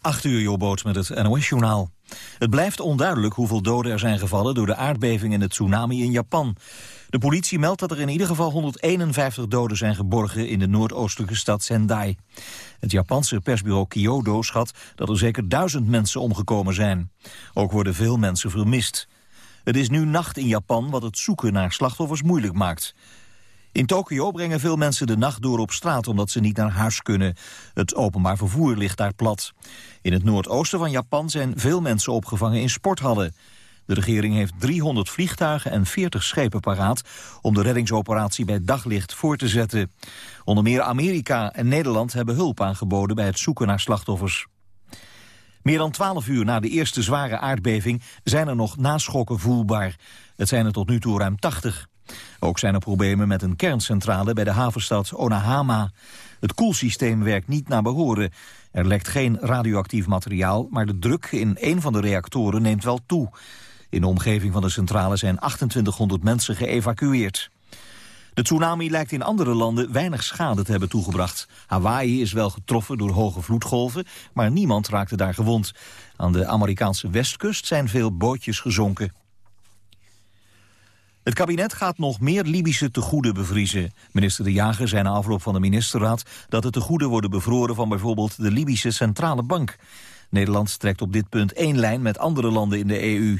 8 uur Jobboot met het NOS-journaal. Het blijft onduidelijk hoeveel doden er zijn gevallen door de aardbeving en de tsunami in Japan. De politie meldt dat er in ieder geval 151 doden zijn geborgen in de noordoostelijke stad Sendai. Het Japanse persbureau Kyodo schat dat er zeker duizend mensen omgekomen zijn. Ook worden veel mensen vermist. Het is nu nacht in Japan wat het zoeken naar slachtoffers moeilijk maakt. In Tokio brengen veel mensen de nacht door op straat omdat ze niet naar huis kunnen. Het openbaar vervoer ligt daar plat. In het noordoosten van Japan zijn veel mensen opgevangen in sporthallen. De regering heeft 300 vliegtuigen en 40 schepen paraat om de reddingsoperatie bij daglicht voor te zetten. Onder meer Amerika en Nederland hebben hulp aangeboden bij het zoeken naar slachtoffers. Meer dan 12 uur na de eerste zware aardbeving zijn er nog naschokken voelbaar. Het zijn er tot nu toe ruim 80. Ook zijn er problemen met een kerncentrale bij de havenstad Onahama. Het koelsysteem werkt niet naar behoren. Er lekt geen radioactief materiaal, maar de druk in een van de reactoren neemt wel toe. In de omgeving van de centrale zijn 2800 mensen geëvacueerd. De tsunami lijkt in andere landen weinig schade te hebben toegebracht. Hawaii is wel getroffen door hoge vloedgolven, maar niemand raakte daar gewond. Aan de Amerikaanse westkust zijn veel bootjes gezonken. Het kabinet gaat nog meer Libische tegoeden bevriezen. Minister De Jager zei na afloop van de ministerraad... dat de tegoeden worden bevroren van bijvoorbeeld de Libische Centrale Bank. Nederland trekt op dit punt één lijn met andere landen in de EU.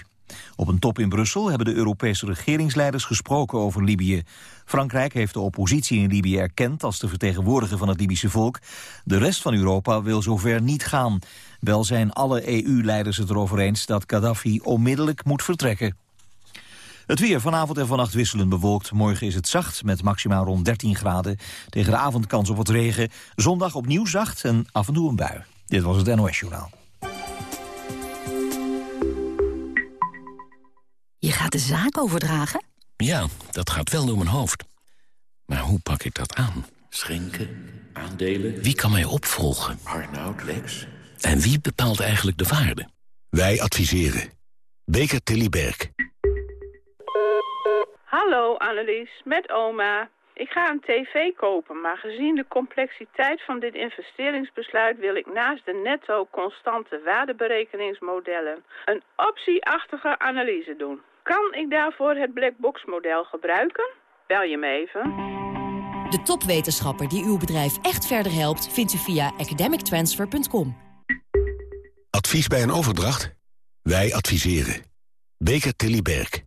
Op een top in Brussel hebben de Europese regeringsleiders gesproken over Libië. Frankrijk heeft de oppositie in Libië erkend als de vertegenwoordiger van het Libische volk. De rest van Europa wil zover niet gaan. Wel zijn alle EU-leiders het erover eens dat Gaddafi onmiddellijk moet vertrekken. Het weer vanavond en vannacht wisselend bewolkt. Morgen is het zacht met maximaal rond 13 graden. Tegen de avond kans op wat regen. Zondag opnieuw zacht en af en toe een bui. Dit was het NOS Journaal. Je gaat de zaak overdragen? Ja, dat gaat wel door mijn hoofd. Maar hoe pak ik dat aan? Schenken, aandelen... Wie kan mij opvolgen? Arnoud, Lex... En wie bepaalt eigenlijk de waarde? Wij adviseren. Beker Tilly Berg. Hallo Annelies, met oma. Ik ga een tv kopen, maar gezien de complexiteit van dit investeringsbesluit wil ik naast de netto constante waardeberekeningsmodellen een optieachtige analyse doen. Kan ik daarvoor het blackbox model gebruiken? Bel je me even. De topwetenschapper die uw bedrijf echt verder helpt vindt u via academictransfer.com. Advies bij een overdracht? Wij adviseren. Beker Tilly Berg.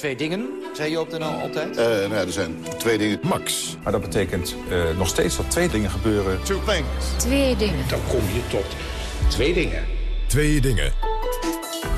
twee dingen, zei je op de NL altijd? Uh, nou ja, er zijn twee dingen. Max. Maar dat betekent uh, nog steeds dat twee dingen gebeuren. Two things. Twee dingen. Dan kom je tot twee dingen. Twee dingen.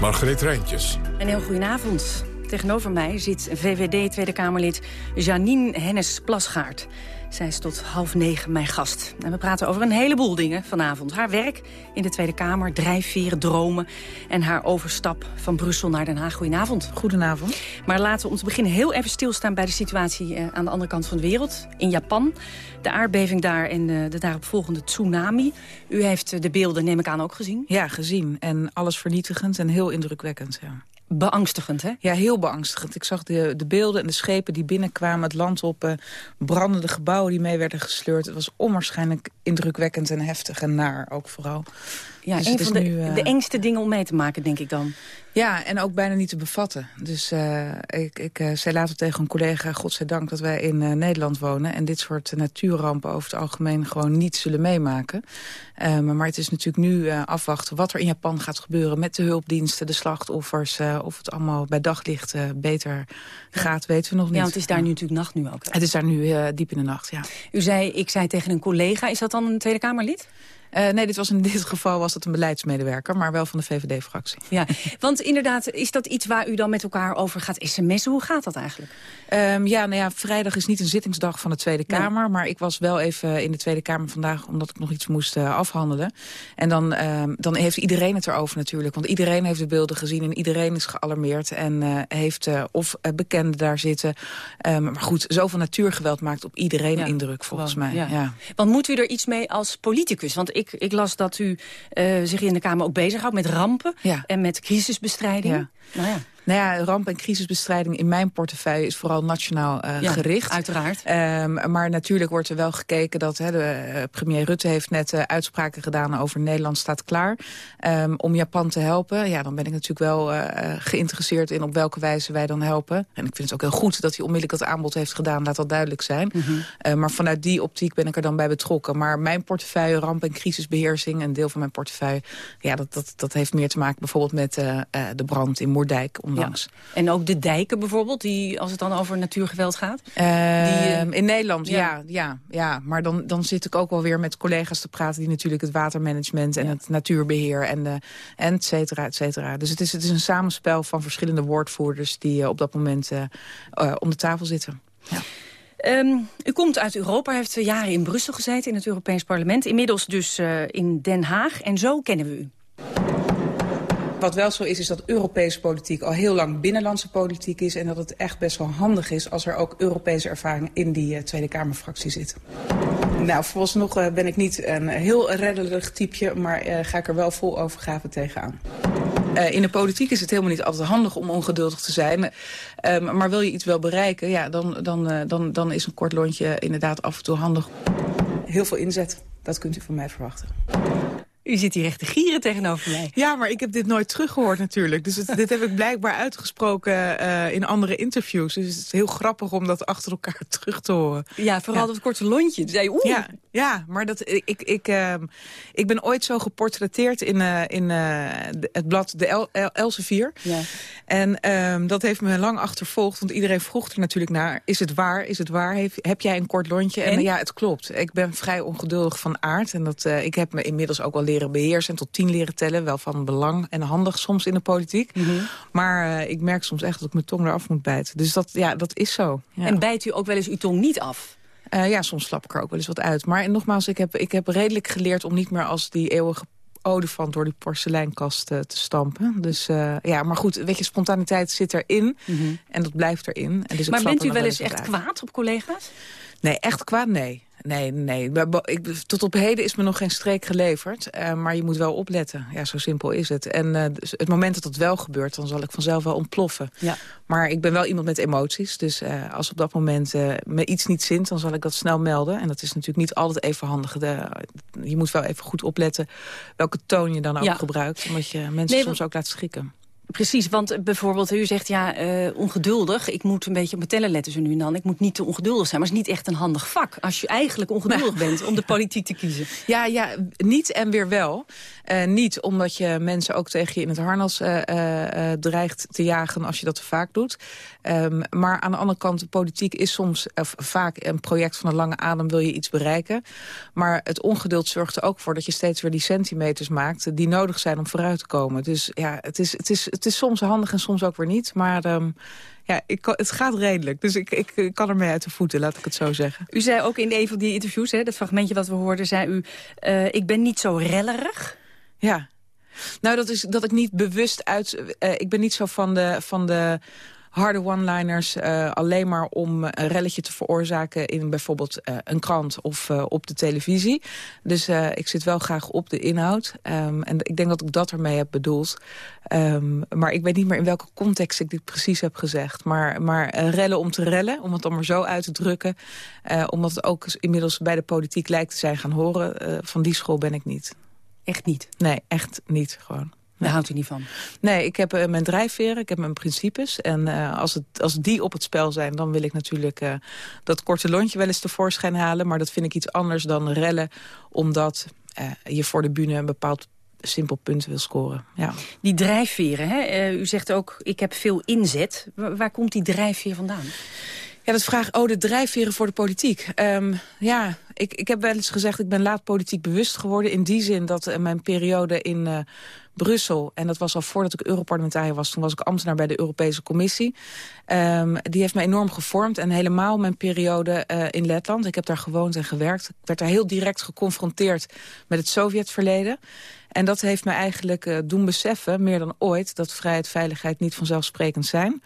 Margreet Rijntjes. Een heel goedenavond. Tegenover mij zit VVD Tweede Kamerlid Janine Hennis-Plasgaard. Zij is tot half negen mijn gast. En we praten over een heleboel dingen vanavond. Haar werk in de Tweede Kamer, drijfveren, dromen... en haar overstap van Brussel naar Den Haag. Goedenavond. Goedenavond. Maar laten we om te beginnen heel even stilstaan... bij de situatie eh, aan de andere kant van de wereld, in Japan. De aardbeving daar en de, de daaropvolgende tsunami. U heeft eh, de beelden, neem ik aan, ook gezien? Ja, gezien. En alles vernietigend en heel indrukwekkend, ja. Beangstigend, hè? Ja, heel beangstigend. Ik zag de, de beelden en de schepen die binnenkwamen, het land op, uh, brandende gebouwen die mee werden gesleurd. Het was onwaarschijnlijk indrukwekkend en heftig en naar ook vooral. Ja, dus een van de, nu, uh, de engste dingen om mee te maken, denk ik dan. Ja, en ook bijna niet te bevatten. Dus uh, ik, ik uh, zei later tegen een collega, godzijdank dat wij in uh, Nederland wonen... en dit soort natuurrampen over het algemeen gewoon niet zullen meemaken. Maar, maar, het is natuurlijk nu afwachten wat er in Japan gaat gebeuren... met de hulpdiensten, de slachtoffers, of het allemaal bij daglicht beter gaat, weten we nog niet. Ja, want het is daar nu natuurlijk nacht nu ook. Het is daar nu diep in de nacht, ja. U zei, ik zei tegen een collega, is dat dan een Tweede Kamerlid? Uh, nee, dit was in dit geval was het een beleidsmedewerker, maar wel van de VVD-fractie. Ja, want inderdaad, is dat iets waar u dan met elkaar over gaat sms'en? Hoe gaat dat eigenlijk? Um, ja, nou ja, vrijdag is niet een zittingsdag van de Tweede Kamer, maar ik was wel even in de Tweede Kamer vandaag, omdat ik nog iets moest uh, afhandelen. En dan, um, dan heeft iedereen het erover natuurlijk, want iedereen heeft de beelden gezien en iedereen is gealarmeerd en uh, heeft of bekenden daar zitten. Um, maar goed, zoveel natuurgeweld maakt op iedereen ja, indruk, volgens mij. Ja. ja. Want moet u er iets mee als politicus? Want ik, ik las dat u uh, zich in de Kamer ook bezighoudt met rampen en met crisisbestrijding. Nou ja. Nou ja, ramp- en crisisbestrijding in mijn portefeuille is vooral nationaal uh, ja, gericht. uiteraard. Um, maar natuurlijk wordt er wel gekeken dat de, uh, premier Rutte heeft net uh, uitspraken gedaan over Nederland staat klaar. Um, om Japan te helpen. Ja, dan ben ik natuurlijk wel geïnteresseerd in op welke wijze wij dan helpen. En ik vind het ook heel goed dat hij onmiddellijk dat aanbod heeft gedaan. Laat dat duidelijk zijn. Mm -hmm. maar vanuit die optiek ben ik er dan bij betrokken. Maar mijn portefeuille, ramp- en crisisbeheersing, een deel van mijn portefeuille, ja, dat, dat, dat heeft meer te maken bijvoorbeeld met de brand in Moerdijk. Ja. En ook de dijken bijvoorbeeld, die, als het dan over natuurgeweld gaat? Uh, die, uh, in Nederland, ja. ja. ja, ja, Maar dan, dan zit ik ook wel weer met collega's te praten... die natuurlijk het watermanagement en ja. het natuurbeheer en, de, en et cetera, et cetera. Dus het is, het is een samenspel van verschillende woordvoerders... die uh, op dat moment om de tafel zitten. Ja. Um, u komt uit Europa, heeft jaren in Brussel gezeten... in het Europees Parlement. Inmiddels dus in Den Haag. En zo kennen we u. Wat wel zo is, is dat Europese politiek al heel lang binnenlandse politiek is... en dat het echt best wel handig is als er ook Europese ervaring in die uh, Tweede Kamerfractie zit. Nou, vooralsnog uh, ben ik niet een heel reddelig typeje... maar uh, ga ik er wel vol overgave tegenaan. Uh, in de politiek is het helemaal niet altijd handig om ongeduldig te zijn. Um, maar wil je iets wel bereiken, ja, dan, dan, uh, dan, dan is een kort lontje inderdaad af en toe handig. Heel veel inzet, dat kunt u van mij verwachten. U zit hier echt te gieren tegenover mij. Ja, maar ik heb dit nooit teruggehoord natuurlijk. Dus het, dit heb ik blijkbaar uitgesproken uh, in andere interviews. Dus het is heel grappig om dat achter elkaar terug te horen. Ja, vooral ja. dat korte lontje. Zei, oeh. Ja, ja, maar dat, ik, ik, uh, ik ben ooit zo geportretteerd in, uh, in het blad De El, El, Elsevier. Ja. En um, dat heeft me lang achtervolgd. Want iedereen vroeg er natuurlijk naar. Is het waar? Is het waar? Heb, heb jij een kort lontje? En? en ja, het klopt. Ik ben vrij ongeduldig van aard. En dat, ik heb me inmiddels ook wel leren beheersen en tot tien leren tellen. Wel van belang en handig soms in de politiek. Mm -hmm. Maar uh, ik merk soms echt dat ik mijn tong eraf moet bijten. Dus dat, ja, dat is zo. Ja. En bijt u ook wel eens uw tong niet af? Uh, ja, soms slap ik er ook wel eens wat uit. Maar nogmaals, ik heb, ik heb redelijk geleerd om niet meer als die eeuwige olifant door die porseleinkast uh, te stampen. Dus uh, ja, maar goed, weet je, spontaniteit zit erin. Mm -hmm. En dat blijft erin. En dus maar bent u wel eens echt kwaad op collega's? Nee, echt kwaad? Nee. Nee, nee. Ik, tot op heden is me nog geen streek geleverd. Uh, maar je moet wel opletten. Ja, zo simpel is het. En uh, het moment dat dat wel gebeurt, dan zal ik vanzelf wel ontploffen. Ja. Maar ik ben wel iemand met emoties. Dus uh, als op dat moment me iets niet zint, dan zal ik dat snel melden. En dat is natuurlijk niet altijd even handig. De, je moet wel even goed opletten welke toon je dan ook ja. gebruikt. Omdat je mensen nee, soms ook laat schrikken. Precies, want bijvoorbeeld u zegt ja, uh, ongeduldig. Ik moet een beetje op mijn tellen letten zo nu en dan. Ik moet niet te ongeduldig zijn. Maar het is niet echt een handig vak als je eigenlijk ongeduldig bent om de politiek te kiezen. Ja, ja niet en weer wel. Uh, niet omdat je mensen ook tegen je in het harnas uh, dreigt te jagen als je dat te vaak doet. Um, maar aan de andere kant, de politiek is soms of vaak een project van een lange adem. Wil je iets bereiken. Maar het ongeduld zorgt er ook voor dat je steeds weer die centimeters maakt. Die nodig zijn om vooruit te komen. Dus ja, het is, het is, het is soms handig en soms ook weer niet. Maar um, ja, ik, het gaat redelijk. Dus ik, ik, ik kan ermee uit de voeten, laat ik het zo zeggen. U zei ook in een van die interviews, hè, dat fragmentje wat we hoorden... zei u, uh, ik ben niet zo rellerig. Ja. Nou, dat is dat ik niet bewust uit... Uh, ik ben niet zo van de... Van de harde one-liners uh, alleen maar om een relletje te veroorzaken in bijvoorbeeld uh, een krant of uh, op de televisie. Dus ik zit wel graag op de inhoud. Um, en ik denk dat ik dat ermee heb bedoeld. Um, maar ik weet niet meer in welke context ik dit precies heb gezegd. Maar, maar rellen om te rellen, om het dan maar zo uit te drukken. omdat het ook inmiddels bij de politiek lijkt te zijn gaan horen. van die school ben ik niet. Echt niet? Nee, echt niet gewoon. Daar houdt u niet van? Nee, ik heb uh, mijn drijfveren, ik heb mijn principes. En uh, als, het, als die op het spel zijn, dan wil ik natuurlijk uh, dat korte lontje wel eens tevoorschijn halen. Maar dat vind ik iets anders dan rellen, omdat je voor de bühne een bepaald simpel punt wil scoren. Ja. Die drijfveren, hè? u zegt ook, ik heb veel inzet. Waar, waar komt die drijfveer vandaan? Ja, dat vraag, oh, de drijfveren voor de politiek. Um, ja, ik, ik heb wel eens gezegd, ik ben laat politiek bewust geworden. In die zin dat uh, mijn periode in uh, Brussel... en dat was al voordat ik Europarlementariër was... toen was ik ambtenaar bij de Europese Commissie. Um, die heeft me enorm gevormd. En helemaal mijn periode uh, in Letland. Ik heb daar gewoond en gewerkt. Ik werd daar heel direct geconfronteerd met het Sovjetverleden. En dat heeft me eigenlijk uh, doen beseffen, meer dan ooit... dat vrijheid veiligheid niet vanzelfsprekend zijn.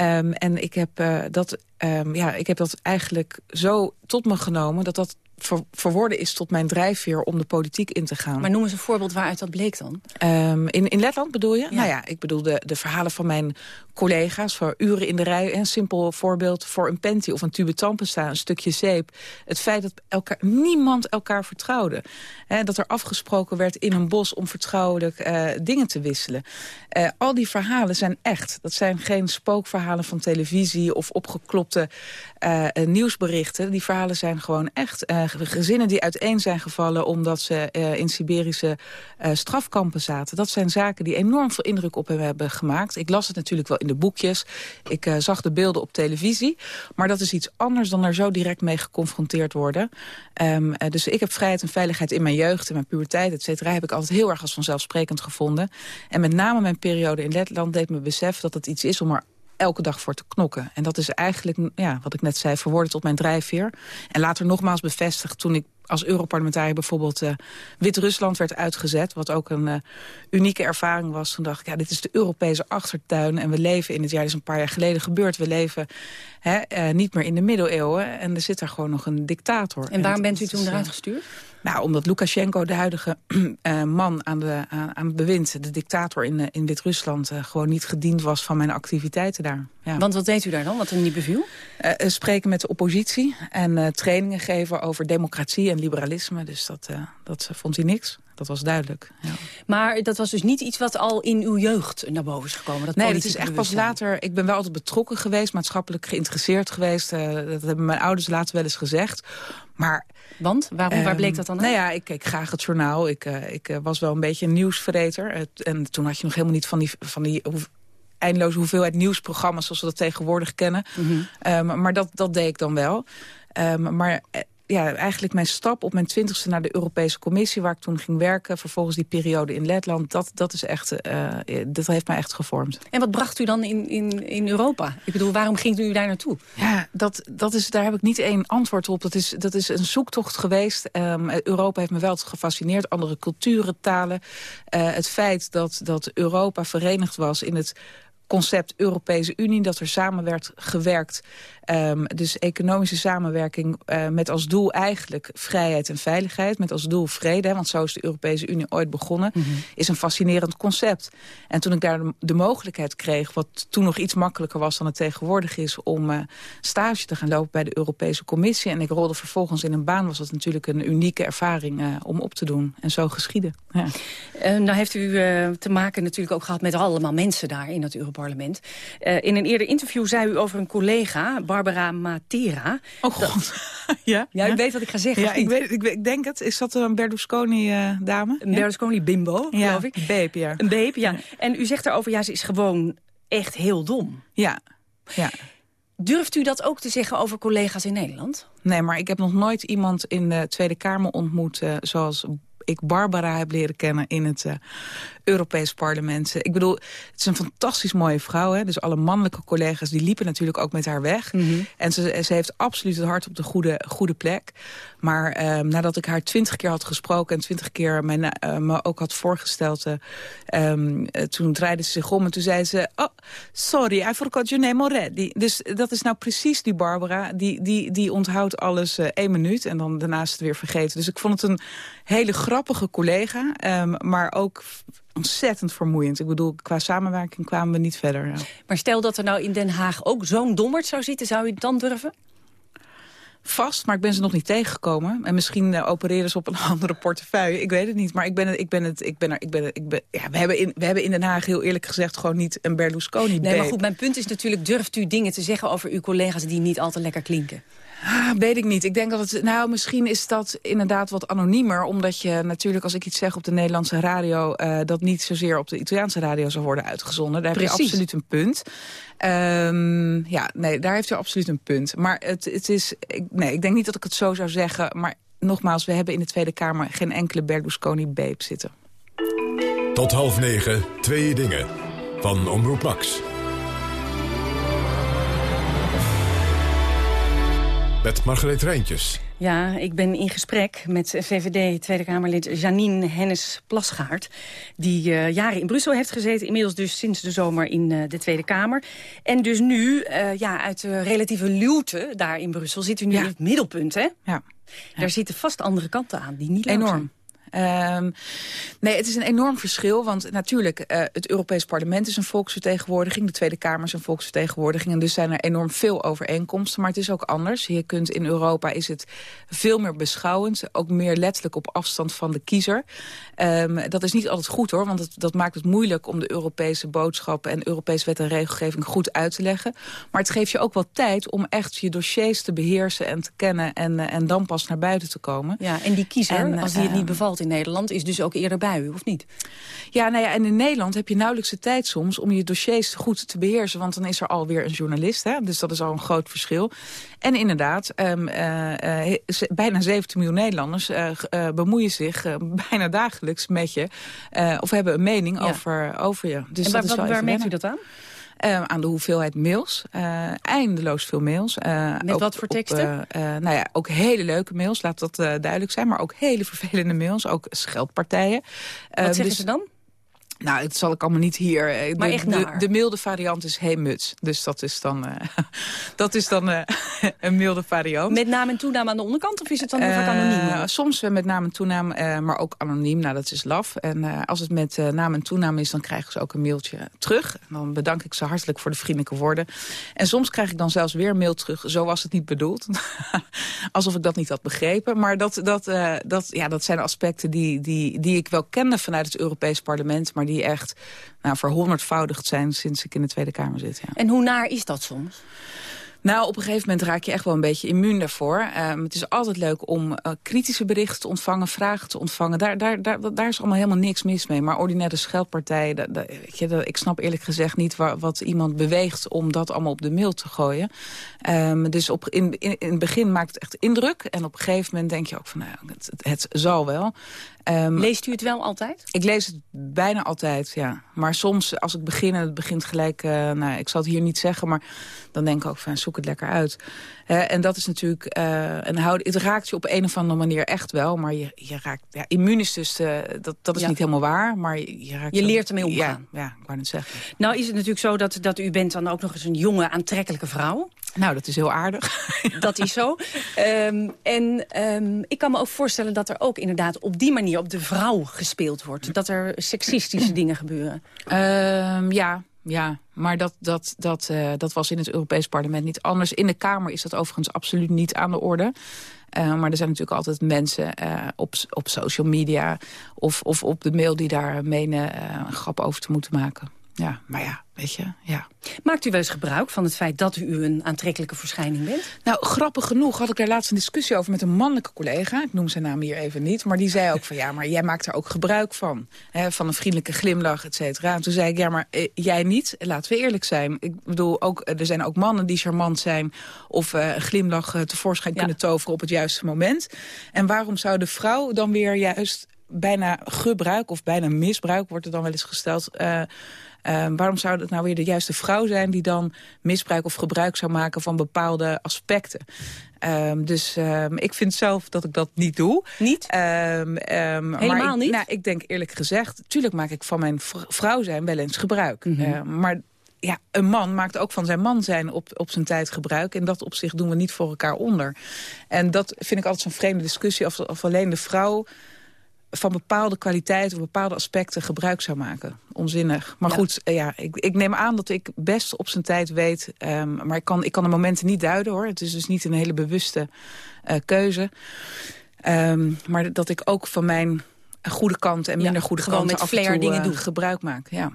Um, en ik heb, uh, dat, um, ja, ik heb dat eigenlijk zo tot me genomen... dat dat ver, verworden is tot mijn drijfveer om de politiek in te gaan. Maar noem eens een voorbeeld waaruit dat bleek dan. Um, in, in Letland bedoel je? Ja. Nou ja, ik bedoel de, de verhalen van mijn collega's... voor uren in de rij. Een simpel voorbeeld voor een panty of een tube tandpasta, een stukje zeep. Het feit dat elkaar, niemand elkaar vertrouwde. He, dat er afgesproken werd in een bos om vertrouwelijk uh, dingen te wisselen. Uh, al die verhalen zijn echt. Dat zijn geen spookverhalen van televisie of opgeklopte uh, nieuwsberichten. Die verhalen zijn gewoon echt. Gezinnen die uiteen zijn gevallen omdat ze in Siberische strafkampen zaten. Dat zijn zaken die enorm veel indruk op hem hebben gemaakt. Ik las het natuurlijk wel in de boekjes. Ik uh, zag de beelden op televisie. Maar dat is iets anders dan er zo direct mee geconfronteerd worden. Uh, dus ik heb vrijheid en veiligheid in mijn jeugd, in mijn puberteit, et cetera... heb ik altijd heel erg als vanzelfsprekend gevonden. En met name mijn periode in Letland deed me besef dat het iets is om er elke dag voor te knokken. En dat is eigenlijk, ja, wat ik net zei, verwoorden tot mijn drijfveer. En later nogmaals bevestigd toen ik als Europarlementariër bijvoorbeeld uh, Wit-Rusland werd uitgezet... wat ook een uh, unieke ervaring was. Toen dacht ik, ja, dit is de Europese achtertuin... en we leven in het jaar, dit is een paar jaar geleden gebeurd... we leven hè, uh, niet meer in de middeleeuwen en er zit daar gewoon nog een dictator. En waarom en bent u toen eruit gestuurd? Nou, omdat Lukashenko, de huidige uh, man aan, de, aan, aan het bewind... de dictator in, uh, in Wit-Rusland... Uh, gewoon niet gediend was van mijn activiteiten daar. Ja. Want wat deed u daar dan, wat hem niet beviel? spreken met de oppositie en trainingen geven over democratie en liberalisme. Dus dat, dat vond hij niks. Dat was duidelijk. Ja. Maar dat was dus niet iets wat al in uw jeugd naar boven is gekomen? Dat nee, het is echt pas later... Ik ben wel altijd betrokken geweest, maatschappelijk geïnteresseerd geweest. Uh, dat hebben mijn ouders later wel eens gezegd. Maar... Want? Waarom, um, waar bleek dat dan Nou ja, ik keek graag het journaal. Ik, uh, ik uh, was wel een beetje een nieuwsverreter. en toen had je nog helemaal niet van die... Van die eindeloze hoeveelheid nieuwsprogramma's zoals we dat tegenwoordig kennen. Mm -hmm. um, maar dat, dat deed ik dan wel. Um, maar ja, eigenlijk mijn stap op mijn twintigste naar de Europese Commissie... waar ik toen ging werken, vervolgens die periode in Letland... dat, dat, is echt, uh, dat heeft mij echt gevormd. En wat bracht u dan in, in, in Europa? Ik bedoel, waarom ging u daar naartoe? Ja, dat, dat is, daar heb ik niet één antwoord op. Dat is, dat is een zoektocht geweest. Um, Europa heeft me wel gefascineerd. Andere culturen, talen. Uh, het feit dat, dat Europa verenigd was in het concept Europese Unie, dat er samen werd gewerkt. Um, dus economische samenwerking uh, met als doel eigenlijk vrijheid en veiligheid. Met als doel vrede, want zo is de Europese Unie ooit begonnen. Mm -hmm. Is een fascinerend concept. En toen ik daar de, mogelijkheid kreeg, wat toen nog iets makkelijker was dan het tegenwoordig is... om uh, stage te gaan lopen bij de Europese Commissie. En ik rolde vervolgens in een baan, was dat natuurlijk een unieke ervaring uh, om op te doen. En zo geschieden. Ja. nou heeft u te maken natuurlijk ook gehad met allemaal mensen daar in het Europarlement. in een eerder interview zei u over een collega... Barbara Matera. Oh god. ja? Ja, u weet wat ik ga zeggen. Ja, ik, weet, ik, ik, denk het. Is dat een Berlusconi-dame? Uh, een? Berlusconi-bimbo, ja, geloof ik. Een beep, ja. Een beep, ja. ja. En u zegt daarover, ja, ze is gewoon echt heel dom. Ja, ja. Durft u dat ook te zeggen over collega's in Nederland? Nee, maar ik heb nog nooit iemand in de Tweede Kamer ontmoet... Uh, zoals ik Barbara heb leren kennen in het uh, Europees parlement. Ik bedoel, het is een fantastisch mooie vrouw. Hè? Dus alle mannelijke collega's die liepen natuurlijk ook met haar weg. Mm -hmm. En ze, ze heeft absoluut het hart op de goede, goede plek. Maar um, nadat ik haar twintig keer had gesproken... en twintig keer mijn, uh, me ook had voorgesteld... Uh, um, toen draaide ze zich om en toen zei ze... Oh, sorry, I forgot your name already. Dus dat is nou precies die Barbara. Die, die, die onthoudt alles één minuut en dan daarnaast het weer vergeten. Dus ik vond het een hele grappige collega. Um, maar ook ontzettend vermoeiend. Ik bedoel, qua samenwerking kwamen we niet verder. Ja. Maar stel dat er nou in Den Haag ook zo'n dommerd zou zitten... zou je het dan durven? Vast, maar ik ben ze nog niet tegengekomen. En misschien uh, opereren ze op een andere portefeuille. Ik weet het niet, maar ik ben het, ik ben het, ik ben er, ik ben, het, ik ben, ja, we hebben in, we hebben in Den Haag heel eerlijk gezegd gewoon niet een Berlusconi. Nee, maar goed, mijn punt is natuurlijk, durft u dingen te zeggen over uw collega's die niet al te lekker klinken? Ah, weet ik niet. Ik denk dat het... Nou, misschien is dat inderdaad wat anoniemer. Omdat je natuurlijk, als ik iets zeg op de Nederlandse radio... Uh, dat niet zozeer op de Italiaanse radio zou worden uitgezonden. Daar Precies. heb je absoluut een punt. Um, ja, nee, daar heeft u absoluut een punt. Maar het, het is... Ik, nee, ik denk niet dat ik het zo zou zeggen. Maar nogmaals, we hebben in de Tweede Kamer... geen enkele Berlusconi-babe zitten. Tot half negen, twee dingen. Van Omroep Max. Met Margreet Rijntjes. Ja, ik ben in gesprek met VVD Tweede Kamerlid Janine Hennis-Plasgaard... die uh, jaren in Brussel heeft gezeten, inmiddels dus sinds de zomer in uh, de Tweede Kamer. En dus nu, uh, ja, uit de relatieve luwte daar in Brussel... zit u nu ja. in het middelpunt, hè? Ja. Daar ja. zitten vast andere kanten aan die niet leuk Enorm. zijn. Um, nee, het is een enorm verschil, want natuurlijk, uh, het Europees Parlement is een volksvertegenwoordiging, de Tweede Kamer is een volksvertegenwoordiging, en dus zijn er enorm veel overeenkomsten, maar het is ook anders. Je kunt in Europa is het veel meer beschouwend, ook meer letterlijk op afstand van de kiezer. Um, dat is niet altijd goed hoor, want het, dat maakt het moeilijk om de Europese boodschappen en Europese wet en regelgeving goed uit te leggen. Maar het geeft je ook wel tijd om echt je dossiers te beheersen en te kennen en, uh, en dan pas naar buiten te komen. Ja, en die kiezer, en, als die het niet bevalt in Nederland is dus ook eerder bij u, of niet? Ja, nou ja, en in Nederland heb je nauwelijks de tijd soms om je dossiers goed te beheersen. Want dan is er alweer een journalist, hè? dus dat is al een groot verschil. En inderdaad, um, uh, uh, bijna 17 miljoen Nederlanders uh, bemoeien zich bijna dagelijks met je. of hebben een mening ja. over, over je. Dus en waar, dat is wel waar merkt u dat aan? Uh, aan de hoeveelheid mails. Uh, eindeloos veel mails. Uh, Met ook, wat voor teksten? Op, nou ja, ook hele leuke mails, laat dat duidelijk zijn. Maar ook hele vervelende mails, ook scheldpartijen. Wat zeggen dus, ze dan? Nou, het zal ik allemaal niet hier. Maar de, echt de, de, milde variant is hey muts. Dus dat is dan, uh, dat is dan uh, een milde variant. Met naam en toenaam aan de onderkant of is het dan heel vaak anoniem? Uh, soms met naam en toenaam, maar ook anoniem. Nou, dat is laf. En als het met naam en toenaam is, dan krijgen ze ook een mailtje terug. En dan bedank ik ze hartelijk voor de vriendelijke woorden. En soms krijg ik dan zelfs weer mail terug. Zo was het niet bedoeld. Alsof ik dat niet had begrepen. Maar dat, dat, dat, ja, dat zijn aspecten die, die, die ik wel kende vanuit het Europees Parlement... maar die echt nou, verhonderdvoudigd zijn sinds ik in de Tweede Kamer zit. Ja. En hoe naar is dat soms? Nou, op een gegeven moment raak je echt wel een beetje immuun daarvoor. Um, het is altijd leuk om uh, kritische berichten te ontvangen, vragen te ontvangen. Daar, daar, daar, daar is allemaal helemaal niks mis mee. Maar ordinaire scheldpartijen, je, dat, ik snap eerlijk gezegd niet waar, wat iemand beweegt om dat allemaal op de mail te gooien. Um, dus op, in, in, in het begin maakt het echt indruk. En op een gegeven moment denk je ook van, nou, het, het zal wel. Um, Leest u het wel altijd? Ik lees het bijna altijd, ja. Maar soms, als ik begin en het begint gelijk... Uh, nou, ik zal het hier niet zeggen, maar dan denk ik ook van... zoek het lekker uit. Uh, en dat is natuurlijk... Uh, een houd, het raakt je op een of andere manier echt wel. Maar je, je raakt... Ja, immuun is dus... dat, dat is ja. niet helemaal waar, maar je, je raakt... Je leert ermee omgaan. Ja, ja, ik wou het zeggen. Nou is het natuurlijk zo dat, dat u bent dan ook nog eens een jonge, aantrekkelijke vrouw. Nou, dat is heel aardig. dat is zo. Um, en um, ik kan me ook voorstellen dat er ook inderdaad op die manier op de vrouw gespeeld wordt. Dat er seksistische dingen gebeuren. Um, ja, ja, maar dat, dat, dat, uh, dat was in het Europees Parlement niet anders. In de Kamer is dat overigens absoluut niet aan de orde. Uh, maar er zijn natuurlijk altijd mensen uh, op, op social media of, of op de mail die daar menen een grap over te moeten maken. Ja, maar ja, weet je, ja. Maakt u wel eens gebruik van het feit dat u een aantrekkelijke verschijning bent? Nou, grappig genoeg had ik daar laatst een discussie over met een mannelijke collega. Ik noem zijn naam hier even niet. Maar die zei ook van, ja, maar jij maakt er ook gebruik van. Hè, van een vriendelijke glimlach, et cetera. En toen zei ik, ja, maar eh, jij niet. Laten we eerlijk zijn. Ik bedoel, ook, er zijn ook mannen die charmant zijn... of uh, een glimlach uh, tevoorschijn ja. kunnen toveren op het juiste moment. En waarom zou de vrouw dan weer juist bijna gebruik... of bijna misbruik, wordt er dan wel eens gesteld... Uh, Uh, waarom zou het nou weer de juiste vrouw zijn... die dan misbruik of gebruik zou maken van bepaalde aspecten? Um, dus um, ik vind zelf dat ik dat niet doe. Niet? Helemaal maar ik, niet? Nou, ik denk eerlijk gezegd... tuurlijk maak ik van mijn vrouw zijn wel eens gebruik. Mm -hmm. uh, maar ja, een man maakt ook van zijn man zijn op, op zijn tijd gebruik. En dat op zich doen we niet voor elkaar onder. En dat vind ik altijd zo'n vreemde discussie... of, of alleen de vrouw van bepaalde kwaliteiten of bepaalde aspecten gebruik zou maken. Onzinnig. Maar ja. goed, uh, ja, ik, ik neem aan dat ik best op zijn tijd weet... Um, maar ik kan, ik kan de momenten niet duiden, hoor. Het is dus niet een hele bewuste uh, keuze. Um, maar dat ik ook van mijn goede kanten en minder ja, goede gewoon kanten... met flair dingen uh, doen. gebruik maak, ja.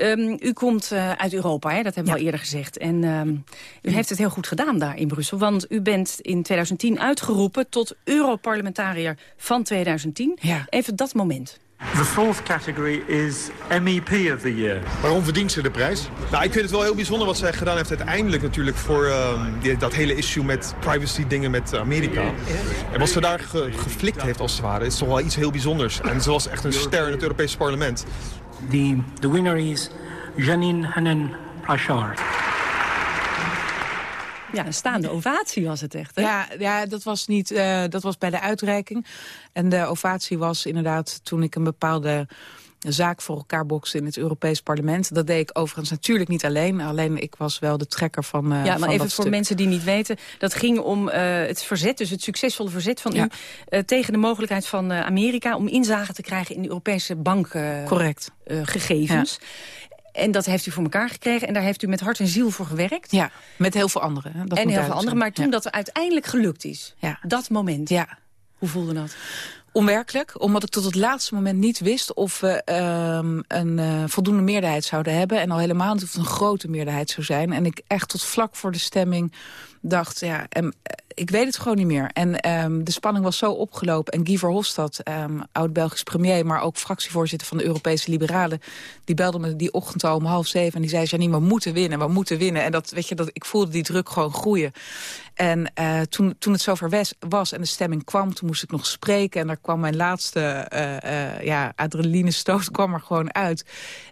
Ehm, u komt uh, uit Europa, hè? dat hebben we al eerder gezegd. En um, u heeft het heel goed gedaan daar in Brussel. Want u bent in 2010 uitgeroepen tot Europarlementariër van 2010. Ja. Even dat moment. The fourth category is MEP of the Year. Waarom verdient ze de prijs? Nou, ik vind het wel heel bijzonder wat zij gedaan heeft uiteindelijk natuurlijk voor uh, die, dat hele issue met privacy dingen met Amerika. En wat ze daar ge geflikt heeft als het ware is toch wel iets heel bijzonders. En ze was echt een ster in het Europese parlement. The, the winner is Janine Hanen Plachard. Ja, een staande ovatie was het echt. Hè? Ja, ja dat, was niet, uh, dat was bij de uitreiking. En de ovatie was inderdaad toen ik een bepaalde zaak voor elkaar bokste in het Europees Parlement. Dat deed ik overigens natuurlijk niet alleen. Alleen ik was wel de trekker van uh, Ja, maar van even voor stuk. mensen die niet weten. Dat ging om uh, het verzet, dus het succesvolle verzet van Ja. u... Uh, tegen de mogelijkheid van Amerika om inzage te krijgen in de Europese Correct. bankgegevens. En dat heeft u voor elkaar gekregen en daar heeft u met hart en ziel voor gewerkt. Ja, met heel veel anderen. hè. Dat en heel veel anderen, maar toen Ja. dat uiteindelijk gelukt is. Ja. Dat moment. Ja. Hoe voelde dat? Onwerkelijk, omdat ik tot het laatste moment niet wist of we ehm, een eh, voldoende meerderheid zouden hebben. En al helemaal niet of het een grote meerderheid zou zijn. En ik echt tot vlak voor de stemming dacht, ja, em, eh, ik weet het gewoon niet meer. En ehm, de spanning was zo opgelopen. En Guy Verhofstadt, ehm, oud-Belgisch premier, maar ook fractievoorzitter van de Europese Liberalen, die belde me die ochtend al om half zeven en die zei, Janine, we moeten winnen, we moeten winnen. En dat, weet je, dat, ik voelde die druk gewoon groeien. En eh, toen, toen het zover was en de stemming kwam, toen moest ik nog spreken. En daar kwam mijn laatste eh, eh, ja, adrenalinestoot kwam er gewoon uit.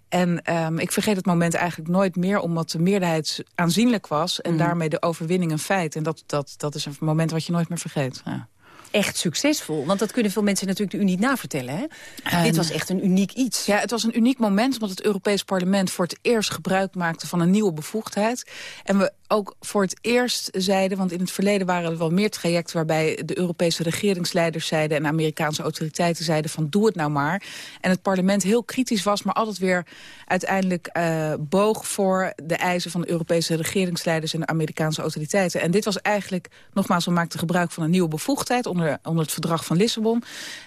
En ehm, ik vergeet het moment eigenlijk nooit meer... omdat de meerderheid aanzienlijk was... en Mhm. daarmee de overwinning een feit. En dat, dat, dat is een moment wat je nooit meer vergeet. Ja. Echt succesvol, want dat kunnen veel mensen natuurlijk u niet navertellen. Hè? En- Dit was echt een uniek iets. Ja, het was een uniek moment omdat het Europees Parlement voor het eerst gebruik maakte van een nieuwe bevoegdheid. En we ook voor het eerst zeiden, want in het verleden waren er wel meer trajecten waarbij de Europese regeringsleiders zeiden en Amerikaanse autoriteiten zeiden van doe het nou maar. En het parlement heel kritisch was, maar altijd weer uiteindelijk eh, boog voor de eisen van de Europese regeringsleiders en de Amerikaanse autoriteiten. En dit was eigenlijk, nogmaals, we maakten gebruik van een nieuwe bevoegdheid onder, onder het verdrag van Lissabon.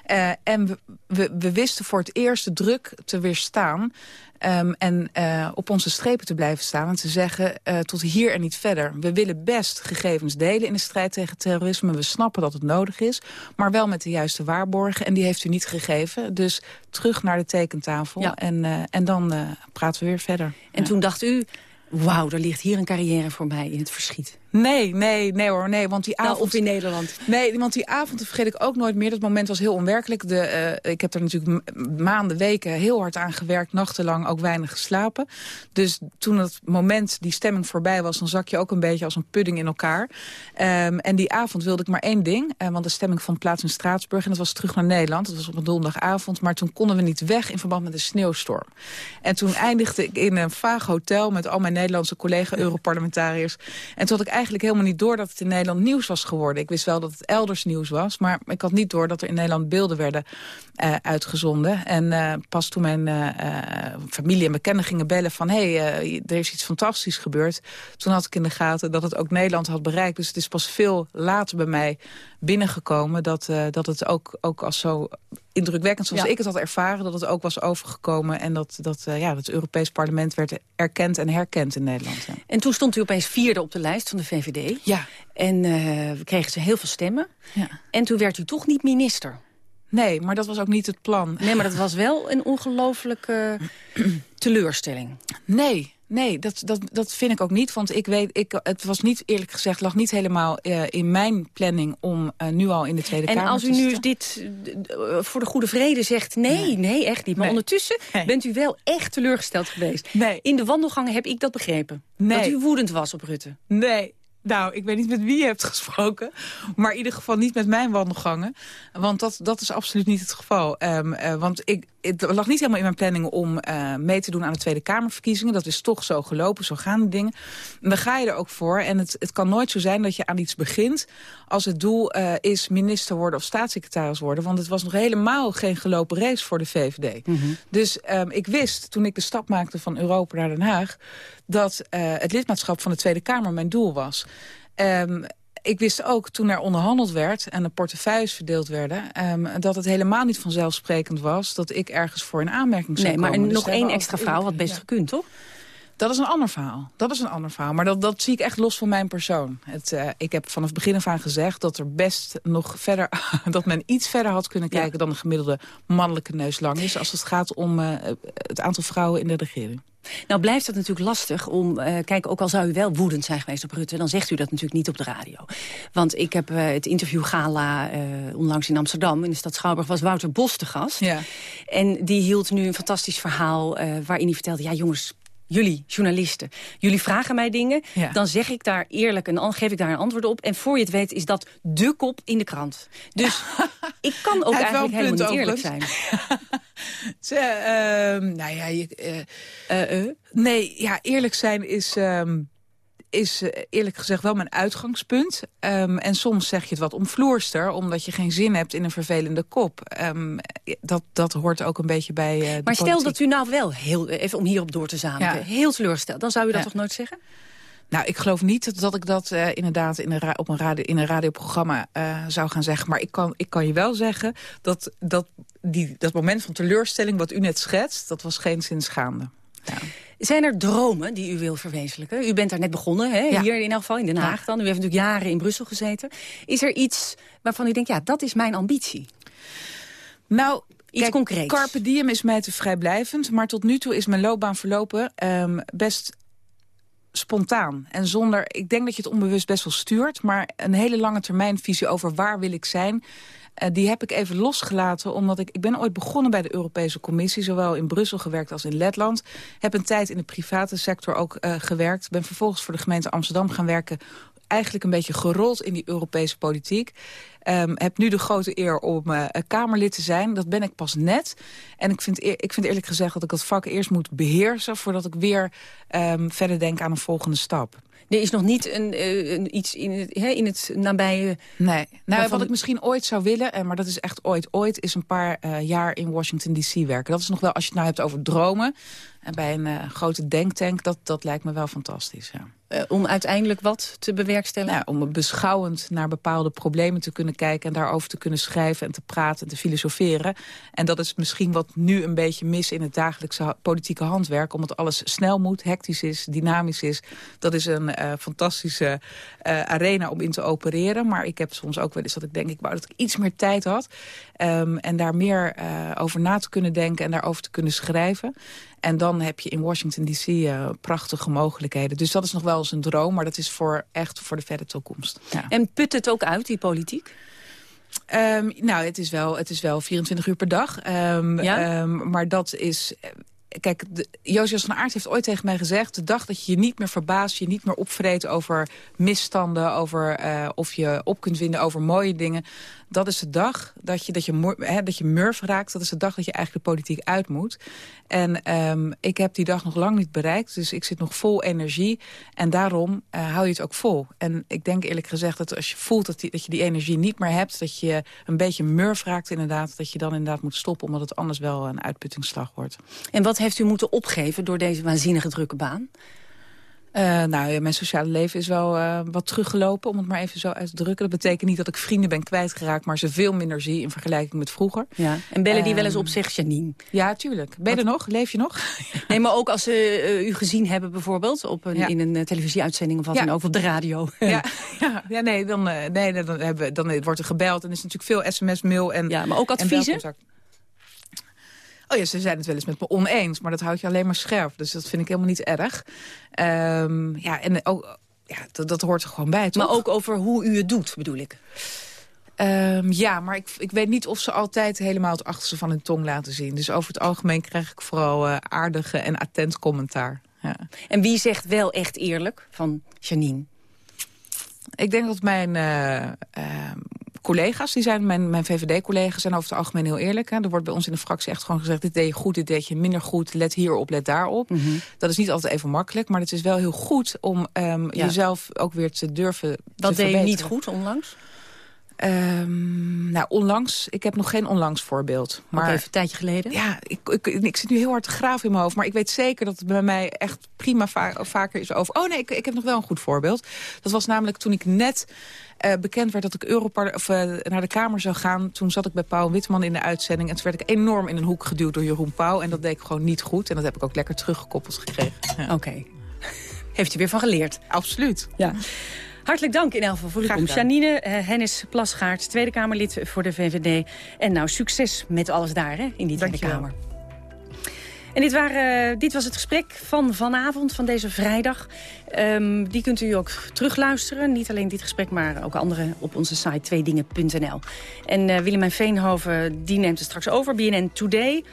Eh, en we, we, we wisten voor het eerst de druk te weerstaan. Ehm, en eh, op onze strepen te blijven staan en te zeggen eh, tot hier en niet verder. We willen best gegevens delen in de strijd tegen terrorisme. We snappen dat het nodig is, maar wel met de juiste waarborgen. En die heeft u niet gegeven. Dus terug naar de tekentafel Ja. en, eh, en dan praten we weer verder. En toen dacht u, wauw, er ligt hier een carrière voor mij in het verschiet. Nee, nee, nee hoor, nee, want die Nou, avond... of in Nederland. Nee, want die avond dat vergeet ik ook nooit meer. Dat moment was heel onwerkelijk. De, eh, ik heb er natuurlijk maanden, weken heel hard aan gewerkt. Nachtenlang ook weinig geslapen. Dus toen het moment, die stemming voorbij was... dan zak je ook een beetje als een pudding in elkaar. Ehm, en die avond wilde ik maar één ding. eh, want de stemming vond plaats in Straatsburg. En dat was terug naar Nederland. Dat was op een donderdagavond. Maar toen konden we niet weg in verband met de sneeuwstorm. En toen eindigde ik in een vaag hotel... met al mijn Nederlandse collega-Europarlementariërs. En toen had ik eigenlijk helemaal niet door dat het in Nederland nieuws was geworden. Ik wist wel dat het elders nieuws was. Maar ik had niet door dat er in Nederland beelden werden eh, uitgezonden. En eh, pas toen mijn eh, familie en bekenden gingen bellen van... hé, hey, er is iets fantastisch gebeurd. Toen had ik in de gaten dat het ook Nederland had bereikt. Dus het is pas veel later bij mij binnengekomen... dat, eh, dat het ook, ook als zo indrukwekkend zoals Ja. ik het had ervaren... dat het ook was overgekomen en dat, dat eh, ja, het Europees Parlement werd erkend en herkend in Nederland. Ja. En toen stond u opeens vierde op de lijst van de VVD. Ja. En we kregen ze heel veel stemmen. Ja. En toen werd u toch niet minister. Nee, maar dat was ook niet het plan. Nee, maar dat was wel een ongelofelijke teleurstelling. Nee, nee dat, dat, dat vind ik ook niet. Want ik weet, ik, het was niet eerlijk gezegd, lag niet helemaal eh, in mijn planning om eh, nu al in de Tweede En Kamer als te u nu zitten. dit eh, voor de goede vrede zegt... nee, nee, echt niet. Maar Nee. ondertussen bent u wel echt teleurgesteld geweest. Nee. In de wandelgangen heb ik dat begrepen. Dat u woedend was op Rutte. Nee. Nou, ik weet niet met wie je hebt gesproken. Maar in ieder geval niet met mijn wandelgangen. Want dat, dat is absoluut niet het geval. Ehm, eh, want ik, het lag niet helemaal in mijn planning om eh, mee te doen aan de Tweede Kamerverkiezingen. Dat is toch zo gelopen, zo gaan die dingen. En dan ga je er ook voor. En het, het kan nooit zo zijn dat je aan iets begint... als het doel eh, is minister worden of staatssecretaris worden. Want het was nog helemaal geen gelopen race voor de VVD. Dus ehm, ik wist, toen ik de stap maakte van Europa naar Den Haag... dat eh, het lidmaatschap van de Tweede Kamer mijn doel was. Ehm, ik wist ook toen er onderhandeld werd en de portefeuilles verdeeld werden... Ehm, dat het helemaal niet vanzelfsprekend was dat ik ergens voor een aanmerking zou nee, komen. maar Dus nog één extra verhaal, wat best Ja. gekund, toch? Dat is een ander verhaal. Dat is een ander verhaal. Maar dat, dat zie ik echt los van mijn persoon. Het, eh, ik heb vanaf het begin af aan gezegd dat er best nog verder... dat men iets verder had kunnen kijken dan de gemiddelde mannelijke neus lang is... als het gaat om eh, het aantal vrouwen in de regering. Nou blijft het natuurlijk lastig om... eh, kijk, ook al zou u wel woedend zijn geweest op Rutte... dan zegt u dat natuurlijk niet op de radio. Want ik heb het interview Gala onlangs in Amsterdam... in de stad Schouwburg was Wouter Bos te gast. Ja. En die hield nu een fantastisch verhaal waarin hij vertelde... ja jongens, jullie, journalisten, jullie vragen mij dingen... Ja. dan zeg ik daar eerlijk an- geef ik daar een antwoord op... en voor je het weet is dat de kop in de krant. Dus ik kan ook eigenlijk helemaal niet eerlijk zijn. Ze, ehm, nou ja, je, eh, nee, ja, eerlijk zijn is, ehm, is eh, eerlijk gezegd wel mijn uitgangspunt. Ehm, en soms zeg je het wat omvloerster, omdat je geen zin hebt in een vervelende kop. Ehm, dat, dat hoort ook een beetje bij eh, Maar stel politiek. dat u nou wel, heel, even om hierop door te zamenken... Ja. heel teleurstelt, dan zou u dat Ja. toch nooit zeggen? Nou, ik geloof niet dat, ik dat eh, inderdaad in een, op een, radio, in een radioprogramma eh, zou gaan zeggen. Maar ik kan, ik kan je wel zeggen dat, dat die, dat moment van teleurstelling wat u net schetst... dat was geen zin gaande. Zijn er dromen die u wil verwezenlijken? U bent daar net begonnen, hè? Ja. hier in elk geval, in Den Haag dan. U heeft natuurlijk jaren in Brussel gezeten. Is er iets waarvan u denkt, ja, dat is mijn ambitie? Nou, Iets kijk, concreets. Carpe diem is mij te vrijblijvend. Maar tot nu toe is mijn loopbaan verlopen ehm, best spontaan. En zonder, ik denk dat je het onbewust best wel stuurt... maar een hele lange termijn visie over waar wil ik zijn... eh, die heb ik even losgelaten, omdat ik... Ik ben ooit begonnen bij de Europese Commissie... zowel in Brussel gewerkt als in Letland. Heb een tijd in de private sector ook eh, gewerkt. Ben vervolgens voor de gemeente Amsterdam gaan werken eigenlijk een beetje gerold in die Europese politiek. Ehm, heb nu de grote eer om eh, Kamerlid te zijn. Dat ben ik pas net. En ik vind, ik vind eerlijk gezegd dat ik dat vak eerst moet beheersen... voordat ik weer ehm, verder denk aan een volgende stap. Er is nog niet een, eh, een, iets in het, hè, in het nabije... Nee. Nou, wat ik misschien ooit zou willen, en maar dat is echt ooit, ooit... is een paar eh, jaar in Washington D.C. werken. Dat is nog wel, als je het nou hebt over dromen... en bij een eh, grote denktank, dat, dat lijkt me wel fantastisch, ja. Eh, om uiteindelijk wat te bewerkstelligen? Nou, om beschouwend naar bepaalde problemen te kunnen kijken... en daarover te kunnen schrijven en te praten en te filosoferen. En dat is misschien wat nu een beetje mis in het dagelijkse politieke handwerk... omdat alles snel moet, hectisch is, dynamisch is. Dat is een eh, fantastische eh, arena om in te opereren. Maar ik heb soms ook wel eens dat ik denk... ik wou dat ik iets meer tijd had... ehm, en daar meer over na te kunnen denken en daarover te kunnen schrijven. En dan heb je in Washington D.C. eh, prachtige mogelijkheden. Dus dat is nog wel eens een droom, maar dat is voor echt voor de verre toekomst. Ja. En put het ook uit, die politiek? Ehm, nou, het is, wel, het is wel 24 uur per dag. Ehm, Ja? ehm, maar dat is... Kijk, Josias van Aert heeft ooit tegen mij gezegd... de dag dat je je niet meer verbaast, je niet meer opvreet over misstanden... over eh, of je op kunt winden over mooie dingen... dat is de dag dat je, dat je, hè, dat je murf raakt. Dat is de dag dat je eigenlijk de politiek uit moet. En ehm, ik heb die dag nog lang niet bereikt. Dus ik zit nog vol energie. En daarom eh, hou je het ook vol. En ik denk eerlijk gezegd dat als je voelt dat, dat je die energie niet meer hebt... dat je een beetje murf raakt inderdaad... dat je dan inderdaad moet stoppen... omdat het anders wel een uitputtingsslag wordt. En wat heeft u moeten opgeven door deze waanzinnige drukke baan? Eh, nou ja, mijn sociale leven is wel eh, wat teruggelopen, om het maar even zo uit te drukken. Dat betekent niet dat ik vrienden ben kwijtgeraakt, maar ze veel minder zie in vergelijking met vroeger. Ja. En bellen die wel eens Ehm, op zich, Janine? Ja, tuurlijk. Ben je er nog? Leef je nog? Nee, maar ook als ze eh, u gezien hebben bijvoorbeeld... Op een, Ja. in een televisieuitzending of wat Ja. dan ook, op de radio. Ja, ja, ja nee, dan, nee, dan, hebben, dan wordt er gebeld en is natuurlijk veel sms, mail en Ja, maar ook en adviezen? Oh ja, ze zijn het wel eens met me oneens, maar dat houdt je alleen maar scherp. Dus dat vind ik helemaal niet erg. Ehm, ja, en ook, ja, dat, dat hoort er gewoon bij, toch? Maar ook over hoe u het doet, bedoel ik. Ehm, ja, maar ik, ik weet niet of ze altijd helemaal het achterste van hun tong laten zien. Dus over het algemeen krijg ik vooral eh, aardige en attent commentaar. Ja. En wie zegt wel echt eerlijk van Janine? Ik denk dat mijn eh, ehm, collega's, die zijn, mijn, mijn VVD-collega's, zijn over het algemeen heel eerlijk. Hè. Er wordt bij ons in de fractie echt gewoon gezegd, dit deed je goed, dit deed je minder goed, let hierop, let daarop. Mhm. Dat is niet altijd even makkelijk, maar het is wel heel goed om ehm, Ja. jezelf ook weer te durven Wat te deed je niet goed onlangs? Um, nou, onlangs. Ik heb nog geen onlangs voorbeeld. Maar even een tijdje geleden? Ja, ik, ik, ik, zit nu heel hard te graven in mijn hoofd. Maar ik weet zeker dat het bij mij echt prima vaker is over... Oh nee, ik, ik heb nog wel een goed voorbeeld. Dat was namelijk toen ik net uh, bekend werd dat ik Europar of, uh, naar de Kamer zou gaan. Toen zat ik bij Pauw Witman in de uitzending. En toen werd ik enorm in een hoek geduwd door Jeroen Pauw. En dat deed ik gewoon niet goed. En dat heb ik ook lekker teruggekoppeld gekregen. Ja. Oké. Okay. Heeft u weer van geleerd? Absoluut. Ja. Hartelijk dank in elk geval voor uw komst. Janine uh, Hennis Plasgaard, Tweede Kamerlid voor de VVD. En nou, succes met alles daar hè, in die Tweede Kamer. En dit, waren, dit was het gesprek van vanavond, van deze vrijdag. Um, die kunt u ook terugluisteren. Niet alleen dit gesprek, maar ook andere op onze site tweedingen.nl. En uh, Willemijn Veenhoven, die neemt het straks over. BNN Today.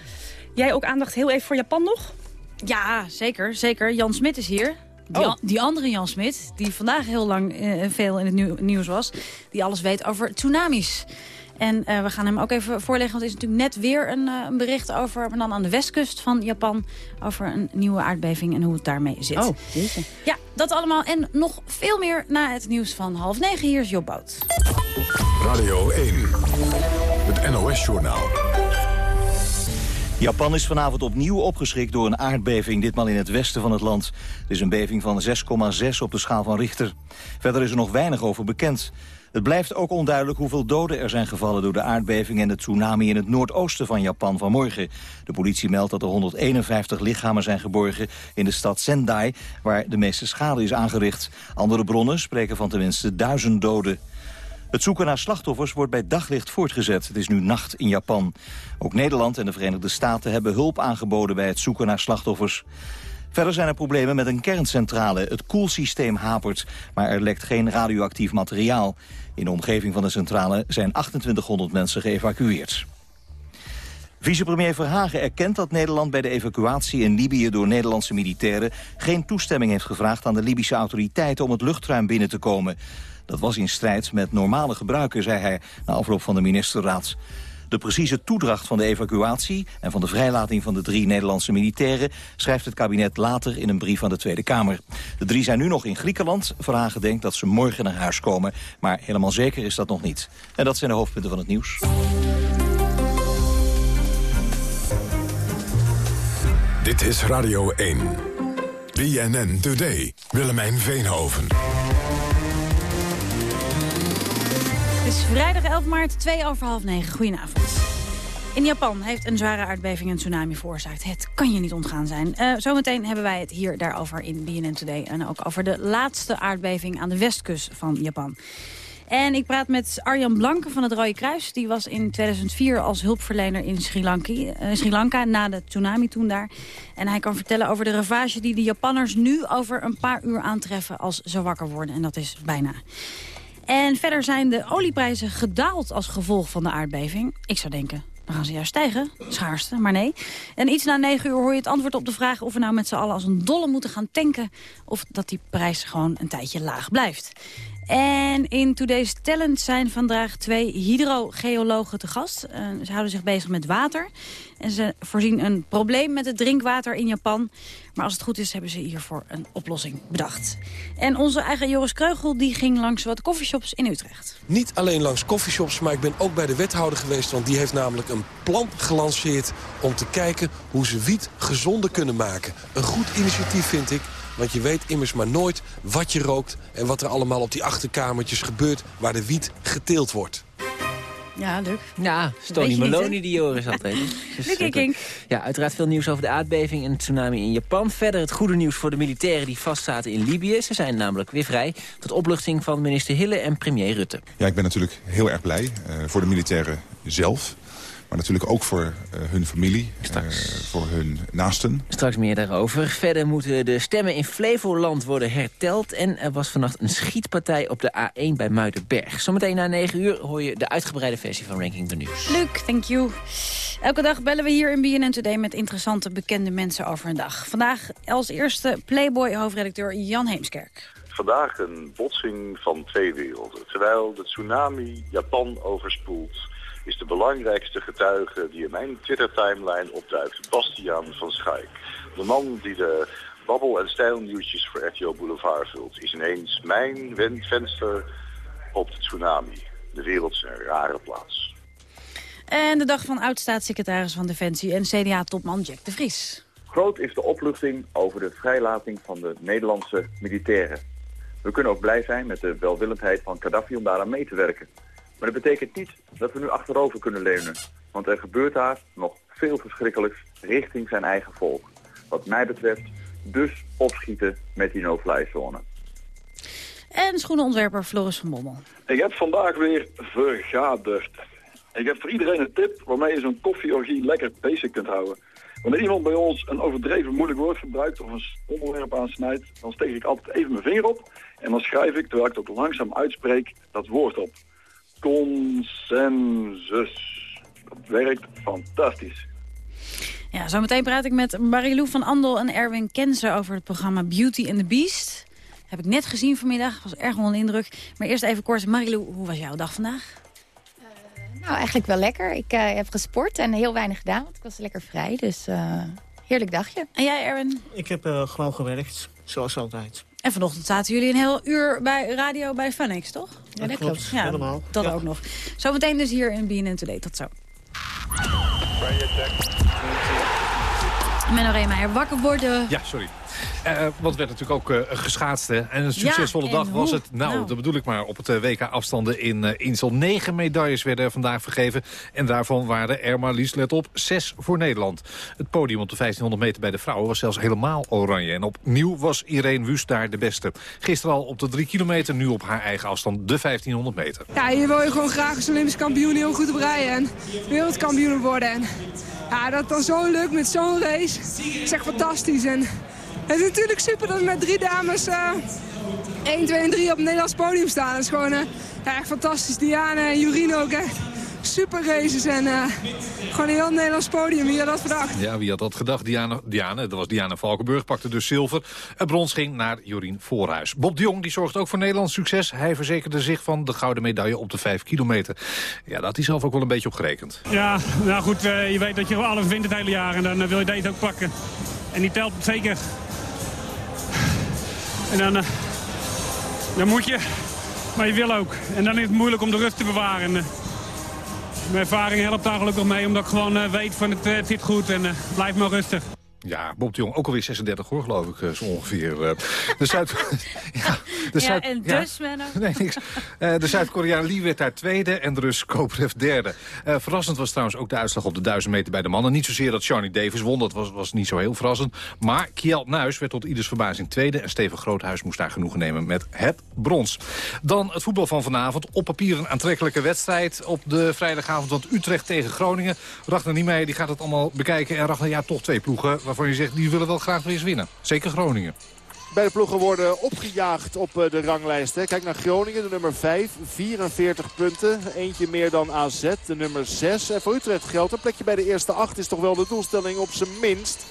Jij ook aandacht heel even voor Japan nog? Ja, zeker. zeker. Jan Smit is hier. Die, oh. die, andere Jan Smit, die vandaag heel lang uh, veel in het nieuws was... die alles weet over tsunamis. En uh, we gaan hem ook even voorleggen, want er is natuurlijk net weer een, uh, een, bericht over... maar dan aan de westkust van Japan, over een nieuwe aardbeving en hoe het daarmee zit. Oh, deze. Ja, dat allemaal en nog veel meer na het nieuws van half negen. Hier is Job Boot. Radio 1, het NOS-journaal. Japan is vanavond opnieuw opgeschrikt door een aardbeving, ditmaal in het westen van het land. Het is een beving van 6,6 op de schaal van Richter. Verder is er nog weinig over bekend. Het blijft ook onduidelijk hoeveel doden er zijn gevallen door de aardbeving en de tsunami in het noordoosten van Japan vanmorgen. De politie meldt dat er 151 lichamen zijn geborgen in de stad Sendai, waar de meeste schade is aangericht. Andere bronnen spreken van tenminste duizend doden. Het zoeken naar slachtoffers wordt bij daglicht voortgezet. Het is nu nacht in Japan. Ook Nederland en de Verenigde Staten hebben hulp aangeboden bij het zoeken naar slachtoffers. Verder zijn er problemen met een kerncentrale. Het koelsysteem hapert, maar er lekt geen radioactief materiaal. In de omgeving van de centrale zijn 2800 mensen geëvacueerd. Vicepremier Verhagen erkent dat Nederland bij de evacuatie in Libië door Nederlandse militairen geen toestemming heeft gevraagd aan de Libische autoriteiten om het luchtruim binnen te komen. Dat was in strijd met normale gebruiken, zei hij na afloop van de ministerraad. De precieze toedracht van de evacuatie en van de vrijlating van de drie Nederlandse militairen schrijft het kabinet later in een brief aan de Tweede Kamer. De drie zijn nu nog in Griekenland. Verhagen denkt dat ze morgen naar huis komen, maar helemaal zeker is dat nog niet. En dat zijn de hoofdpunten van het nieuws. Dit is Radio 1. BNN Today. Willemijn Veenhoven. Het is vrijdag 11 maart, 2 over half 9. Goedenavond. In Japan heeft een zware aardbeving een tsunami veroorzaakt. Het kan je niet ontgaan zijn. Uh, zometeen hebben wij het hier daarover in BNN Today. En ook over de laatste aardbeving aan de westkust van Japan. En ik praat met Arjan Blanke van het Rode Kruis. Die was in 2004 als hulpverlener in Sri Lanka, uh, Sri Lanka na de tsunami toen daar. En hij kan vertellen over de ravage die de Japanners nu over een paar uur aantreffen als ze wakker worden. En dat is bijna. En verder zijn de olieprijzen gedaald als gevolg van de aardbeving. Ik zou denken, dan gaan ze juist stijgen. Schaarste, maar nee. En iets na negen uur hoor je het antwoord op de vraag... of we nou met z'n allen als een dolle moeten gaan tanken... of dat die prijs gewoon een tijdje laag blijft. En in Today's Talent zijn vandaag twee hydrogeologen te gast. Uh, ze houden zich bezig met water. En ze voorzien een probleem met het drinkwater in Japan. Maar als het goed is, hebben ze hiervoor een oplossing bedacht. En onze eigen Joris Kreugel die ging langs wat koffieshops in Utrecht. Niet alleen langs koffieshops, maar ik ben ook bij de wethouder geweest... want die heeft namelijk een plan gelanceerd om te kijken hoe ze wiet gezonder kunnen maken. Een goed initiatief vind ik. Want je weet immers maar nooit wat je rookt... en wat er allemaal op die achterkamertjes gebeurt... waar de wiet geteeld wordt. Ja, leuk. Ja, Stony Maloney die Joris altijd. Lucky Ja, uiteraard veel nieuws over de aardbeving en tsunami in Japan. Verder het goede nieuws voor de militairen die vastzaten in Libië. Ze zijn namelijk weer vrij. Tot opluchting van minister Hille en premier Rutte. Ja, ik ben natuurlijk heel erg blij uh, voor de militairen zelf. Maar natuurlijk ook voor uh, hun familie, uh, voor hun naasten. Straks meer daarover. Verder moeten de stemmen in Flevoland worden herteld. En er was vannacht een schietpartij op de A1 bij Muidenberg. Zometeen na 9 uur hoor je de uitgebreide versie van Ranking the News. Luc, thank you. Elke dag bellen we hier in BNN Today met interessante bekende mensen over een dag. Vandaag als eerste Playboy-hoofdredacteur Jan Heemskerk. Vandaag een botsing van twee werelden. Terwijl de tsunami Japan overspoelt is de belangrijkste getuige die in mijn Twitter-timeline opduikt, Bastiaan van Schaik. De man die de babbel- en stijlnieuwtjes voor RTO Boulevard vult, is ineens mijn venster op de tsunami. De wereld is een rare plaats. En de dag van oud-staatssecretaris van Defensie en CDA-topman Jack de Vries. Groot is de opluchting over de vrijlating van de Nederlandse militairen. We kunnen ook blij zijn met de welwillendheid van Gaddafi om daaraan mee te werken. Maar dat betekent niet dat we nu achterover kunnen leunen. Want er gebeurt daar nog veel verschrikkelijks richting zijn eigen volk. Wat mij betreft dus opschieten met die no-fly zone. En schoenenontwerper Floris van Bommel. Ik heb vandaag weer vergaderd. Ik heb voor iedereen een tip waarmee je zo'n koffieorgie lekker bezig kunt houden. Wanneer iemand bij ons een overdreven moeilijk woord gebruikt of een onderwerp aansnijdt, dan steek ik altijd even mijn vinger op en dan schrijf ik, terwijl ik het ook langzaam uitspreek, dat woord op. Consensus. Dat werkt fantastisch. Ja, zometeen praat ik met Marilou van Andel en Erwin Kensen over het programma Beauty and the Beast. heb ik net gezien vanmiddag, was erg onder indruk. Maar eerst even kort, Marilou, hoe was jouw dag vandaag? Nou, eigenlijk wel lekker. Ik uh, heb gesport en heel weinig gedaan, want ik was lekker vrij. Dus uh, heerlijk dagje. En jij, Erwin? Ik heb uh, gewoon gewerkt, zoals altijd. En vanochtend zaten jullie een heel uur bij radio bij Funix, toch? Ja, dat, klopt. Ja, helemaal. Dat ook nog. Zometeen dus hier in BNN Today. Tot zo. Menno Reemeijer, wakker worden. Ja, sorry. Uh, want werd natuurlijk ook uh, geschaatst. Hè? En een succesvolle ja, dag was hoe? het. Nou, Nou. dat bedoel ik maar. Op het uh, WK afstanden in uh, Insel. Negen medailles werden er vandaag vergeven. En daarvan waren er maar liefst, let op, zes voor Nederland. Het podium op de 1500 meter bij de vrouwen was zelfs helemaal oranje. En opnieuw was Irene Wust daar de beste. Gisteren al op de drie kilometer, nu op haar eigen afstand de 1500 meter. Ja, hier wil je gewoon graag als Olympisch kampioen heel goed op rijden en wereldkampioen worden. En ja, dat dan zo lukt met zo'n race, is echt fantastisch. En het is natuurlijk super dat we met drie dames eh 1, 2 en 3 op het Nederlands podium staan. Dat is gewoon eh, ja, echt fantastisch. Diane en Jorien ook echt super races en eh, gewoon een heel Nederlands podium. Wie had dat verdacht? Ja, wie had dat gedacht? Diana, Diana, dat was Diana Valkenburg, pakte dus zilver. Het brons ging naar Jorien Voorhuis. Bob de Jong die zorgt ook voor Nederlands succes. Hij verzekerde zich van de gouden medaille op de 5 kilometer. Ja, daar had hij zelf ook wel een beetje op gerekend. Ja, nou goed, eh, je weet dat je alles wint het hele jaar en dan wil je deze ook pakken. En die telt zeker. En dan, eh, dan moet je, maar je wil ook. En dan is het moeilijk om de rust te bewaren. En, eh, mijn ervaring helpt daar gelukkig mee, omdat ik gewoon eh, weet van het, zit goed en blijf maar rustig. Ja, Bob de Jong, ook alweer 36 hoor, geloof ik, eh, zo ongeveer. eh. De Zuid... ja, de Ja, Zuid- en ja. dus, Menno? Nee, niks. Eh, de Zuid-Koreaan Lee werd daar tweede en de Rus Koprev derde. Verrassend was trouwens ook de uitslag op de 1000 meter bij de mannen. Niet zozeer dat Johnny Davis won, dat was, was niet zo heel verrassend. Maar Kjeld Nuis werd tot ieders verbazing tweede... en Steven Groothuis moest daar genoegen nemen met het brons. Dan het voetbal van vanavond. Op papier een aantrekkelijke wedstrijd op de vrijdagavond. Want Utrecht tegen Groningen. Ragnar Niemeyer die gaat het allemaal bekijken. En Ragnar, ja, toch twee ploegen waarvan je zegt... die willen wel graag weer eens winnen. Zeker Groningen. Beide ploegen worden opgejaagd op eh, de ranglijst. Hè. Kijk naar Groningen, de nummer 5, 44 punten. Eentje meer dan AZ, de nummer 6. En voor Utrecht geldt een plekje bij de eerste 8 is toch wel de doelstelling op zijn minst.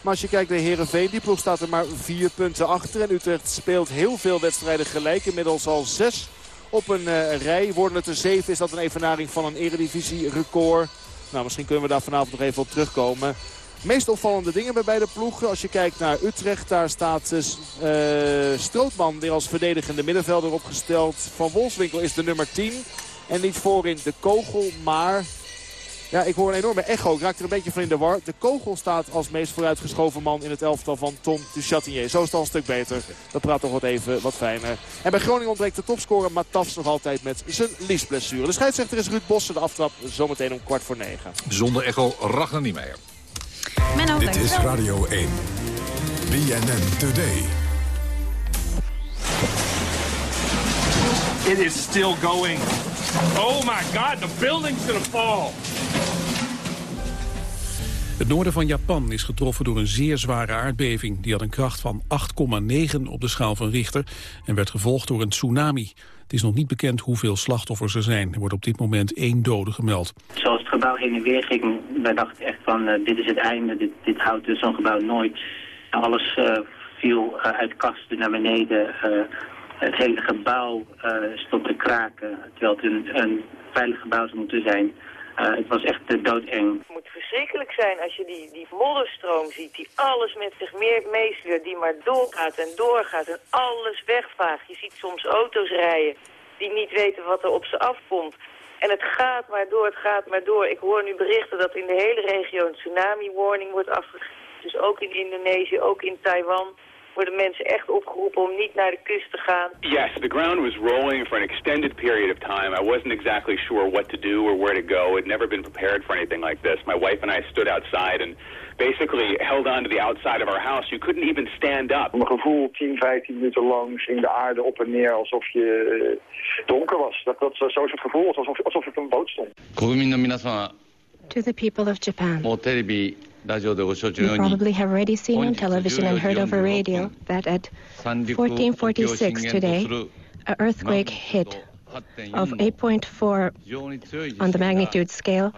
Maar als je kijkt naar Herenveen, die ploeg staat er maar 4 punten achter. En Utrecht speelt heel veel wedstrijden gelijk. Inmiddels al 6 op een eh, rij. Worden het er 7 is dat een evenaring van een eredivisie-record. Nou, misschien kunnen we daar vanavond nog even op terugkomen. Meest opvallende dingen bij beide ploegen. Als je kijkt naar Utrecht, daar staat eh, Strootman weer als verdedigende middenvelder opgesteld. Van Wolfswinkel is de nummer 10. En niet voorin de kogel, maar... Ja, ik hoor een enorme echo. Ik raak er een beetje van in de war. De kogel staat als meest vooruitgeschoven man in het elftal van Tom de Chatinier. Zo is het al een stuk beter. Dat praat toch wat even wat fijner. En bij Groningen ontbreekt de topscorer Matafs nog altijd met zijn liesblessure. De scheidsrechter is Ruud Bossen. De aftrap zometeen om kwart voor negen. Zonder echo Ragnar Niemeyer. Menno, Dit is. Radio 1. BNN Today. It is still going. Oh my God, the building's gonna fall. Het noorden van Japan is getroffen door een zeer zware aardbeving. Die had een kracht van 8,9 op de schaal van Richter en werd gevolgd door een tsunami. Het is nog niet bekend hoeveel slachtoffers er zijn. Er wordt op dit moment één dode gemeld. Zoals het gebouw heen en weer ging, wij dachten echt van eh, dit is het einde, dit, dit houdt dus zo'n gebouw nooit. Alles eh, viel eh, uit kasten naar beneden. het hele gebouw stond te kraken, terwijl het een, een veilig gebouw zou moeten zijn. Eh, het was echt doodeng. Het moet verschrikkelijk zijn als je die, die modderstroom ziet die alles met zich meesleurt, die maar doorgaat en doorgaat en alles wegvaagt. Je ziet soms auto's rijden die niet weten wat er op ze afkomt. En het gaat maar door, het gaat maar door. Ik hoor nu berichten dat in de hele regio een tsunami warning wordt afgegeven. Dus ook in Indonesië, ook in Taiwan worden mensen echt opgeroepen om niet naar de kust te gaan. Yes, the ground was rolling for an extended period of time. I wasn't exactly sure what to do or where to go. I'd never been prepared for anything like this. My wife and I stood outside and basically held on to the outside of our house. You couldn't even stand up. Mijn gevoel 10, 15 minuten lang ging de aarde op en neer alsof je uh, donker was. Dat, dat, zo is het gevoel, alsof, alsof ik op een boot stond. To the people of Japan. You probably have already seen on television and heard over radio that at 1446 today, an earthquake hit of 8.4 on the magnitude scale,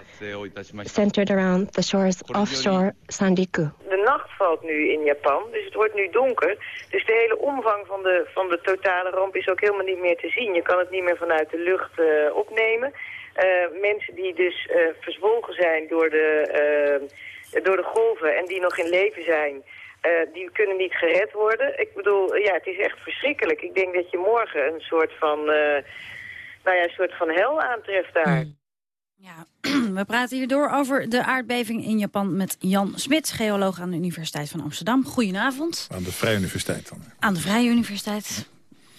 centered around the shores offshore Sandiku. De nacht valt nu in Japan, dus het wordt nu donker. Dus de hele omvang van de, van de totale ramp is ook helemaal niet meer te zien. Je kan het niet meer vanuit de lucht uh, opnemen. Uh, mensen die dus uh, verzwolgen zijn door de door de golven en die nog in leven zijn... Uh, die kunnen niet gered worden. Ik bedoel, ja, het is echt verschrikkelijk. Ik denk dat je morgen een soort van, uh, nou ja, een soort van hel aantreft daar. Hmm. Ja, we praten hier door over de aardbeving in Japan met Jan Smits, geoloog aan de Universiteit van Amsterdam. Goedenavond. Aan de Vrije Universiteit dan. Aan de Vrije Universiteit.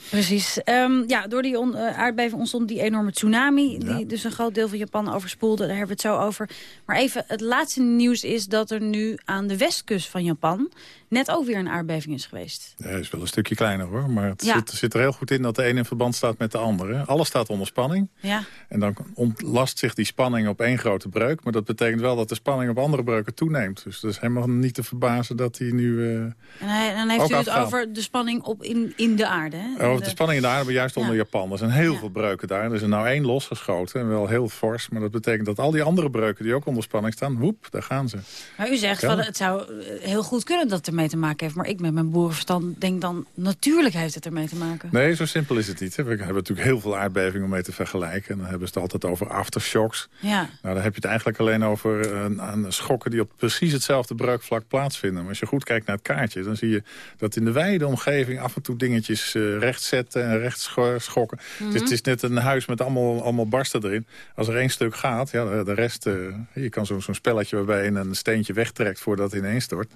Precies. Um, ja, door die on, uh, aardbeving ontstond die enorme tsunami... Ja. die dus een groot deel van Japan overspoelde. Daar hebben we het zo over. Maar even, het laatste nieuws is dat er nu aan de westkust van Japan net ook weer een aardbeving is geweest. Ja, is wel een stukje kleiner hoor. Maar het ja. zit, zit, er heel goed in dat de ene in verband staat met de andere. Alles staat onder spanning. Ja. En dan ontlast zich die spanning op één grote breuk. Maar dat betekent wel dat de spanning op andere breuken toeneemt. Dus dat is helemaal niet te verbazen dat die nu uh, En hij, dan heeft u het over de spanning op in, in de aarde. Hè? Over de, spanning in de aarde, maar juist onder Japan. Er zijn heel veel breuken daar. Er is er nou één losgeschoten. En wel heel fors. Maar dat betekent dat al die andere breuken die ook onder spanning staan... woep, daar gaan ze. Maar u zegt, van, het zou heel goed kunnen dat ermee te maken heeft. Maar ik met mijn boerenverstand denk dan... natuurlijk heeft het ermee te maken. Nee, zo simpel is het niet. We hebben natuurlijk heel veel aardbevingen om mee te vergelijken. En dan hebben ze het altijd over aftershocks. Ja. Nou, dan heb je het eigenlijk alleen over uh, schokken... die op precies hetzelfde breukvlak plaatsvinden. Maar als je goed kijkt naar het kaartje... dan zie je dat in de wijde omgeving af en toe dingetjes uh, zetten en recht schokken. Mm -hmm. het, is, het, is, net een huis met allemaal, allemaal barsten erin. Als er één stuk gaat, ja, de rest... Uh, je kan zo'n zo spelletje waarbij je een steentje wegtrekt voordat het ineens stort.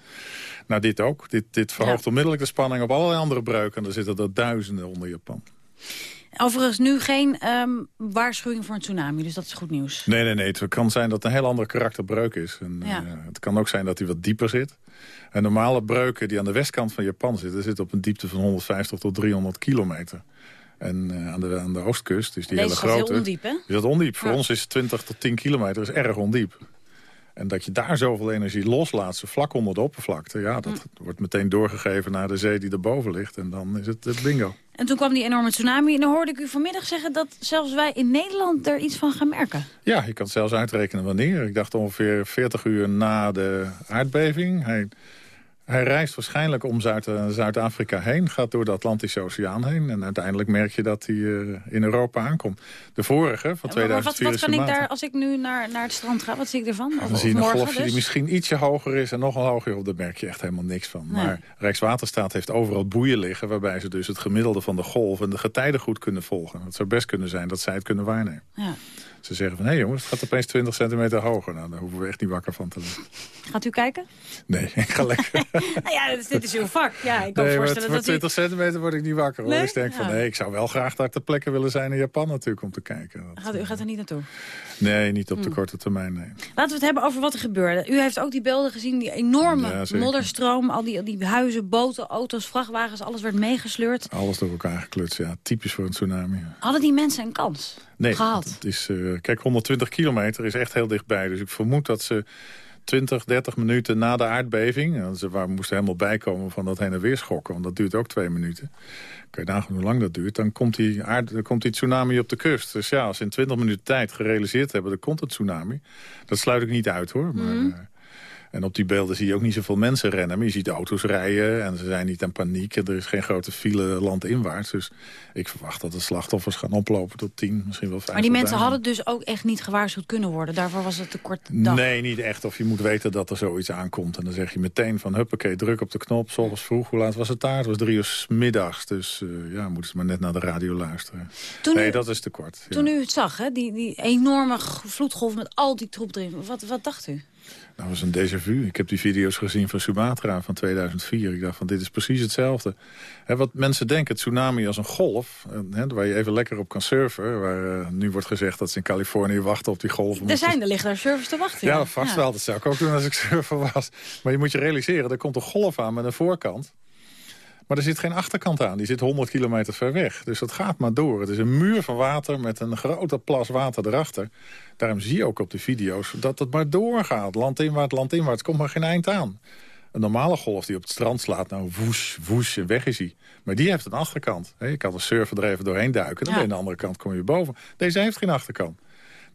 Nou, dit ook. Dit, dit verhoogt ja. onmiddellijk de spanning op allerlei andere breuken. En er zitten er duizenden onder Japan. Overigens nu geen um, waarschuwing voor een tsunami, dus dat is goed nieuws. Nee, nee, nee. Het kan zijn dat het een heel ander karakterbreuk is. En, ja. uh, het kan ook zijn dat hij wat dieper zit. En normale breuken die aan de westkant van Japan zitten... zitten op een diepte van 150 tot 300 kilometer. En uh, aan, de, aan de oostkust, dus die hele grote... is heel ondiep, hè? Is dat ondiep. Ja. Voor ons is 20 tot 10 kilometer is erg ondiep. En dat je daar zoveel energie loslaat, zo vlak onder de oppervlakte... ja, dat hm. wordt meteen doorgegeven naar de zee die erboven ligt. En dan is het, het bingo. En toen kwam die enorme tsunami. En dan hoorde ik u vanmiddag zeggen dat zelfs wij in Nederland er iets van gaan merken. Ja, je kan zelfs uitrekenen wanneer. Ik dacht ongeveer 40 uur na de aardbeving. Hij hij reist waarschijnlijk om Zuid-Afrika heen, gaat door de Atlantische Oceaan heen... en uiteindelijk merk je dat hij uh, in Europa aankomt. De vorige, van 2004 Wat, wat kan ik daar, als ik nu naar, naar het strand ga, wat zie ik ervan? Of, dan zie je een golfje dus? die misschien ietsje hoger is en nog een hoger op. Daar merk je echt helemaal niks van. Nee. Maar Rijkswaterstaat heeft overal boeien liggen... waarbij ze dus het gemiddelde van de golf en de getijden goed kunnen volgen. Het zou best kunnen zijn dat zij het kunnen waarnemen. Ja. Ze zeggen van, hé hey jongens, het gaat opeens 20 centimeter hoger. Nou, daar hoeven we echt niet wakker van te liggen. Gaat u kijken? Nee, ik ga lekker. nou ja, dit is, dit is uw vak. Ja, ik kan nee, voorstellen voor dat 20 u... centimeter word ik niet wakker. Hoor. Nee? Ik denk ja. van, nee, ik zou wel graag daar ter plekke willen zijn in Japan natuurlijk om te kijken. Dat, gaat, u gaat er niet naartoe? Nee, niet op de hmm. korte termijn, nee. Laten we het hebben over wat er gebeurde. U heeft ook die beelden gezien, die enorme ja, modderstroom. Al die, die huizen, boten, auto's, vrachtwagens, alles werd meegesleurd. Alles door elkaar geklutst, ja. Typisch voor een tsunami. Hadden die mensen een kans? Nee, gehad? Het is, uh, kijk, 120 kilometer is echt heel dichtbij. Dus ik vermoed dat ze 20, 30 minuten na de aardbeving... ze waar, moesten helemaal bijkomen van dat heen en weer schokken... want dat duurt ook twee minuten. Kun je nagaan hoe lang dat duurt. Dan komt die, aard, dan komt die tsunami op de kust. Dus ja, als ze in 20 minuten tijd gerealiseerd hebben... er komt een tsunami. Dat sluit ik niet uit, hoor. Maar, mm. En op die beelden zie je ook niet zoveel mensen rennen. Maar je ziet auto's rijden en ze zijn niet in paniek. Er is geen grote file landinwaarts. Dus ik verwacht dat de slachtoffers gaan oplopen tot tien, misschien wel vijf. Maar die mensen hadden dus ook echt niet gewaarschuwd kunnen worden? Daarvoor was het te kort dag? Nee, niet echt. Of je moet weten dat er zoiets aankomt. En dan zeg je meteen van huppakee, druk op de knop. Zoals vroeg, hoe laat was het daar? Het was drie uur middags. Dus uh, ja, moeten ze maar net naar de radio luisteren. nee, dat is te kort. Toen u het zag, hè? Die, die enorme vloedgolf met al die troep erin. Wat, wat dacht u? Nou, dat was een déjà vu. Ik heb die video's gezien van Sumatra van 2004. Ik dacht van, dit is precies hetzelfde. wat mensen denken, tsunami als een golf... waar je even lekker op kan surfen... waar uh, nu wordt gezegd dat ze in Californië wachten op die golf. Er zijn, er liggen daar surfers te wachten. Ja, vast wel. Dat zou ik ook doen als ik surfer was. Maar je moet je realiseren, er komt een golf aan met een voorkant... Maar er zit geen achterkant aan. Die zit 100 kilometer ver weg. Dus dat gaat maar door. Het is een muur van water met een grote plas water erachter. Daarom zie je ook op de video's dat het maar doorgaat. Landinwaarts, landinwaarts. komt maar geen eind aan. Een normale golf die op het strand slaat, nou woes, woes en weg is hij. Maar die heeft een achterkant. Je kan een surfer er even doorheen duiken. Dan ben je aan de andere kant kom je boven. Deze heeft geen achterkant.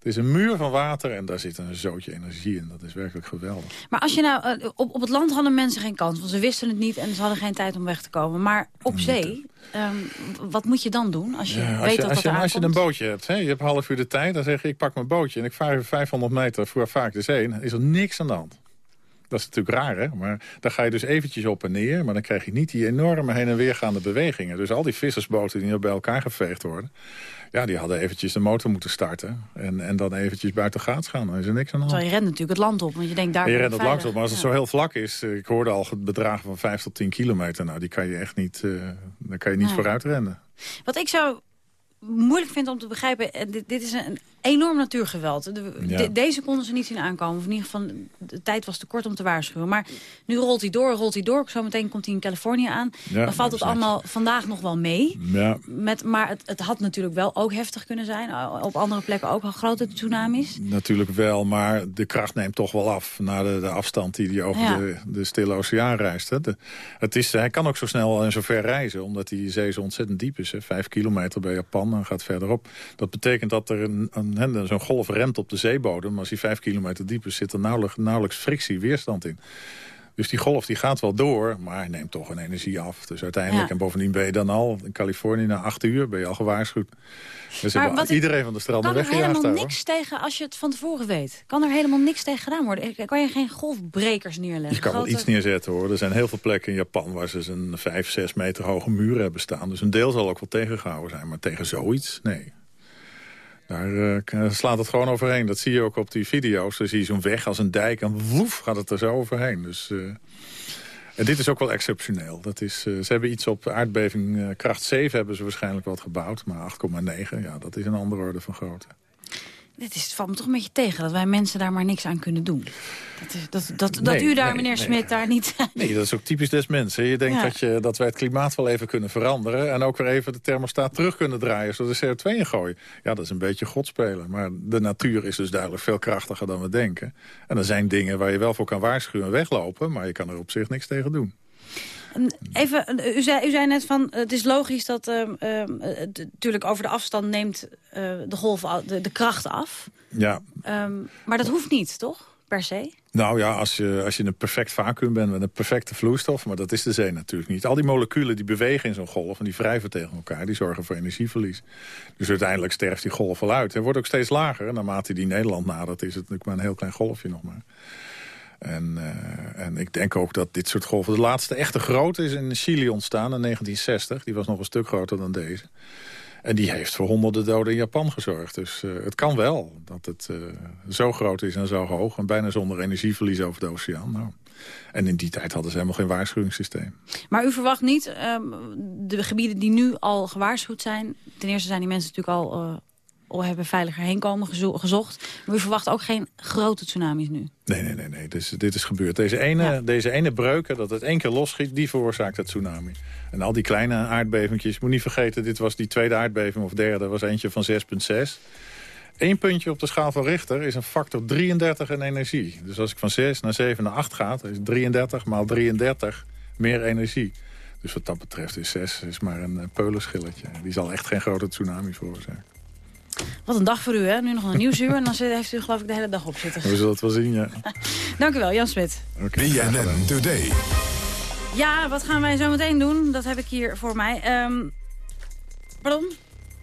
Het is een muur van water en daar zit een zootje energie in. Dat is werkelijk geweldig. Maar als je nou, uh, op, op het land hadden mensen geen kans. Want ze wisten het niet en ze hadden geen tijd om weg te komen. Maar op zee, um, wat moet je dan doen als je ja, weet dat als dat je, Als je een bootje hebt, hè, je hebt half uur de tijd. Dan zeg je, ik pak mijn bootje en ik vaar 500 meter voor vaak de zee. is er niks aan de hand. Dat is natuurlijk raar, hè? Maar dan ga je dus eventjes op en neer... maar dan krijg je niet die enorme heen- en weergaande bewegingen. Dus al die vissersboten die nu bij elkaar geveegd worden... ja, die hadden eventjes de motor moeten starten... en, en dan eventjes buiten gaats gaan. Dan is er niks aan de hand. je rent natuurlijk het land op, want je denkt daar... je rent het langs op, maar als het zo heel vlak is... Eh, ik hoorde al het bedragen van 5 tot 10 kilometer... nou, die kan je echt niet, uh, daar kan je niet vooruit rennen. Wat ik zou moeilijk vind om te begrijpen... Dit, dit is een enorm natuurgeweld. deze konden ze niet zien aankomen. Of in ieder geval, de tijd was te kort om te waarschuwen. Maar nu rolt hij door, rolt hij door. Zometeen komt hij in Californië aan. dan valt het allemaal vandaag nog wel mee. Ja. Met, maar het, het, had natuurlijk wel ook heftig kunnen zijn. Op andere plekken ook al grote tsunamis. Natuurlijk wel, maar de kracht neemt toch wel af... naar de, de afstand die hij over de, de Stille Oceaan reist. Hè. het is, hij kan ook zo snel en zo ver reizen... omdat die zee zo ontzettend diep is. Hè. Vijf kilometer bij Japan en gaat verderop. Dat betekent dat er een, een Zo'n golf remt op de zeebodem. Als hij vijf kilometer diep is, zit er nauwelijks, nauwelijks frictie, weerstand in. Dus die golf die gaat wel door, maar neemt toch een energie af. Dus uiteindelijk, en bovendien ben je dan al in Californië na acht uur, ben je al gewaarschuwd. Dus maar iedereen van de stranden weggejaagd. Kan er helemaal niks tegen als je het van tevoren weet? Kan er helemaal niks tegen gedaan worden? Kan je geen golfbrekers neerleggen? Je kan wel iets neerzetten hoor. Er zijn heel veel plekken in Japan waar ze een vijf, zes meter hoge muur hebben staan. Dus een deel zal ook wel tegengehouden zijn, maar tegen zoiets, nee. Daar uh, slaat het gewoon overheen. Dat zie je ook op die video's. Dan zie je zo'n weg als een dijk en woef gaat het er zo overheen. Dus, uh, en dit is ook wel exceptioneel. Dat is, uh, ze hebben iets op aardbeving kracht 7 hebben ze waarschijnlijk wat gebouwd. Maar 8,9, ja, dat is een andere orde van grootte. Dit is, het valt me toch een beetje tegen dat wij mensen daar maar niks aan kunnen doen. Dat, is, dat, dat, dat u daar, meneer Smit, daar niet... Nee, dat is ook typisch des mensen. Je denkt dat, je, dat wij het klimaat wel even kunnen veranderen... en ook weer even de thermostaat terug kunnen draaien... zodat de CO2 ingooien. Ja, dat is een beetje godspelen. Maar de natuur is dus duidelijk veel krachtiger dan we denken. En er zijn dingen waar je wel voor kan waarschuwen en weglopen... maar je kan er op zich niks tegen doen. Even, u zei, u zei net van, het is logisch dat uh, natuurlijk over de afstand neemt uh, de golf de, de, kracht af. Ja. Um, maar dat hoeft niet, toch? Per se? Nou ja, als je, als je een perfect vacuüm bent met een perfecte vloeistof... maar dat is de zee natuurlijk niet. Al die moleculen die bewegen in zo'n golf en die wrijven tegen elkaar... die zorgen voor energieverlies. Dus uiteindelijk sterft die golf wel uit. Hij wordt ook steeds lager. naarmate die Nederland nadert is het natuurlijk maar een heel klein golfje nog maar. En, uh, en ik denk ook dat dit soort golven... De laatste echte grote is in Chili ontstaan in 1960. Die was nog een stuk groter dan deze. En die heeft voor honderden doden in Japan gezorgd. Dus uh, het kan wel dat het uh, zo groot is en zo hoog... en bijna zonder energieverlies over de oceaan. Nou, en in die tijd hadden ze helemaal geen waarschuwingssysteem. Maar u verwacht niet, um, de gebieden die nu al gewaarschuwd zijn... ten eerste zijn die mensen natuurlijk al hebben veiliger heen komen gezocht. Maar u verwacht ook geen grote tsunamis nu? Nee, nee, nee. nee. Dus, dit is gebeurd. Deze ene, deze ene breuken, dat het één keer losschiet, die veroorzaakt het tsunami. En al die kleine aardbevingjes, moet niet vergeten... dit was die tweede aardbeving of derde, was eentje van 6,6. Eén puntje op de schaal van Richter is een factor 33 in energie. Dus als ik van 6 naar 7 naar 8 ga, is 33 maal 33 meer energie. Dus wat dat betreft is 6 is maar een peulenschilletje. Die zal echt geen grote tsunami veroorzaken. Wat een dag voor u, hè? Nu nog een nieuwsuur en dan heeft u geloof ik de hele dag op zitten. We zullen het wel zien, ja. Dank u wel, Jan Smit. Okay. BNN Today. Ja, wat gaan wij zo meteen doen? Dat heb ik hier voor mij. Um, pardon?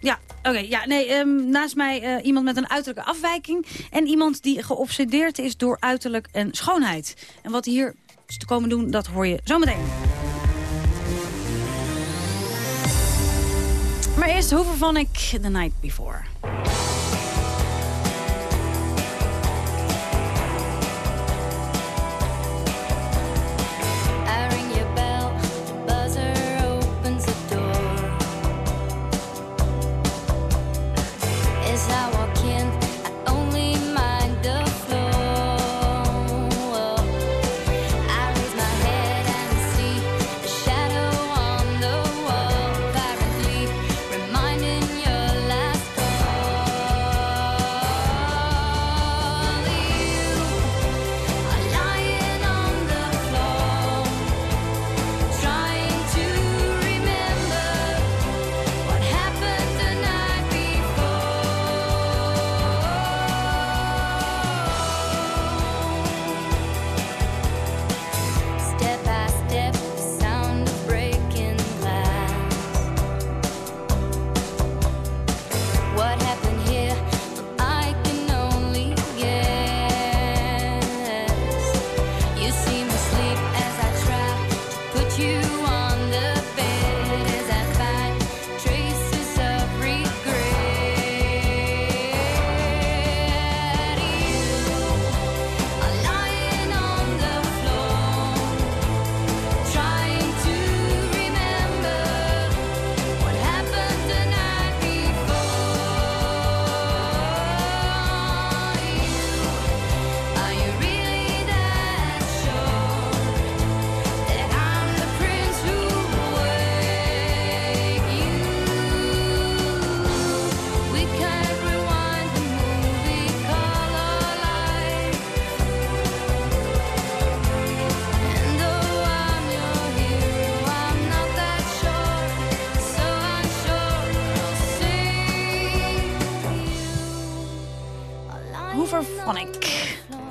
Ja, oké. ja, nee, um, naast mij uh, iemand met een uiterlijke afwijking... en iemand die geobsedeerd is door uiterlijk en schoonheid. En wat hier is te komen doen, dat hoor je zo Maar eerst ik The Night Before.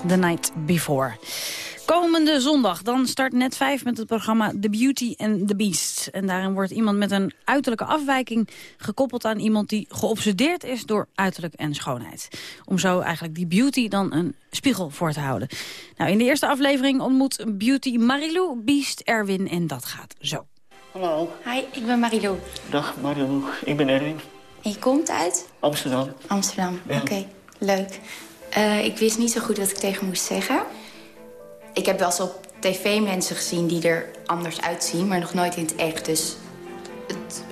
The Night Before. Komende zondag, dan start net 5 met het programma The Beauty and the Beast. En daarin wordt iemand met een uiterlijke afwijking gekoppeld aan iemand die geobsedeerd is door uiterlijk en schoonheid. Om zo eigenlijk die beauty dan een spiegel voor te houden. Nou, in de eerste aflevering ontmoet Beauty Marilou, Beast, Erwin en dat gaat zo. Hallo. Hi, ik ben Marilou. Dag Marilou, ik ben Erwin. En je komt uit? Amsterdam. Amsterdam, oké. Leuk. Uh, ik wist niet zo goed wat ik tegen moest zeggen. Ik heb wel eens op tv mensen gezien die er anders uitzien... maar nog nooit in het echt. Dus het,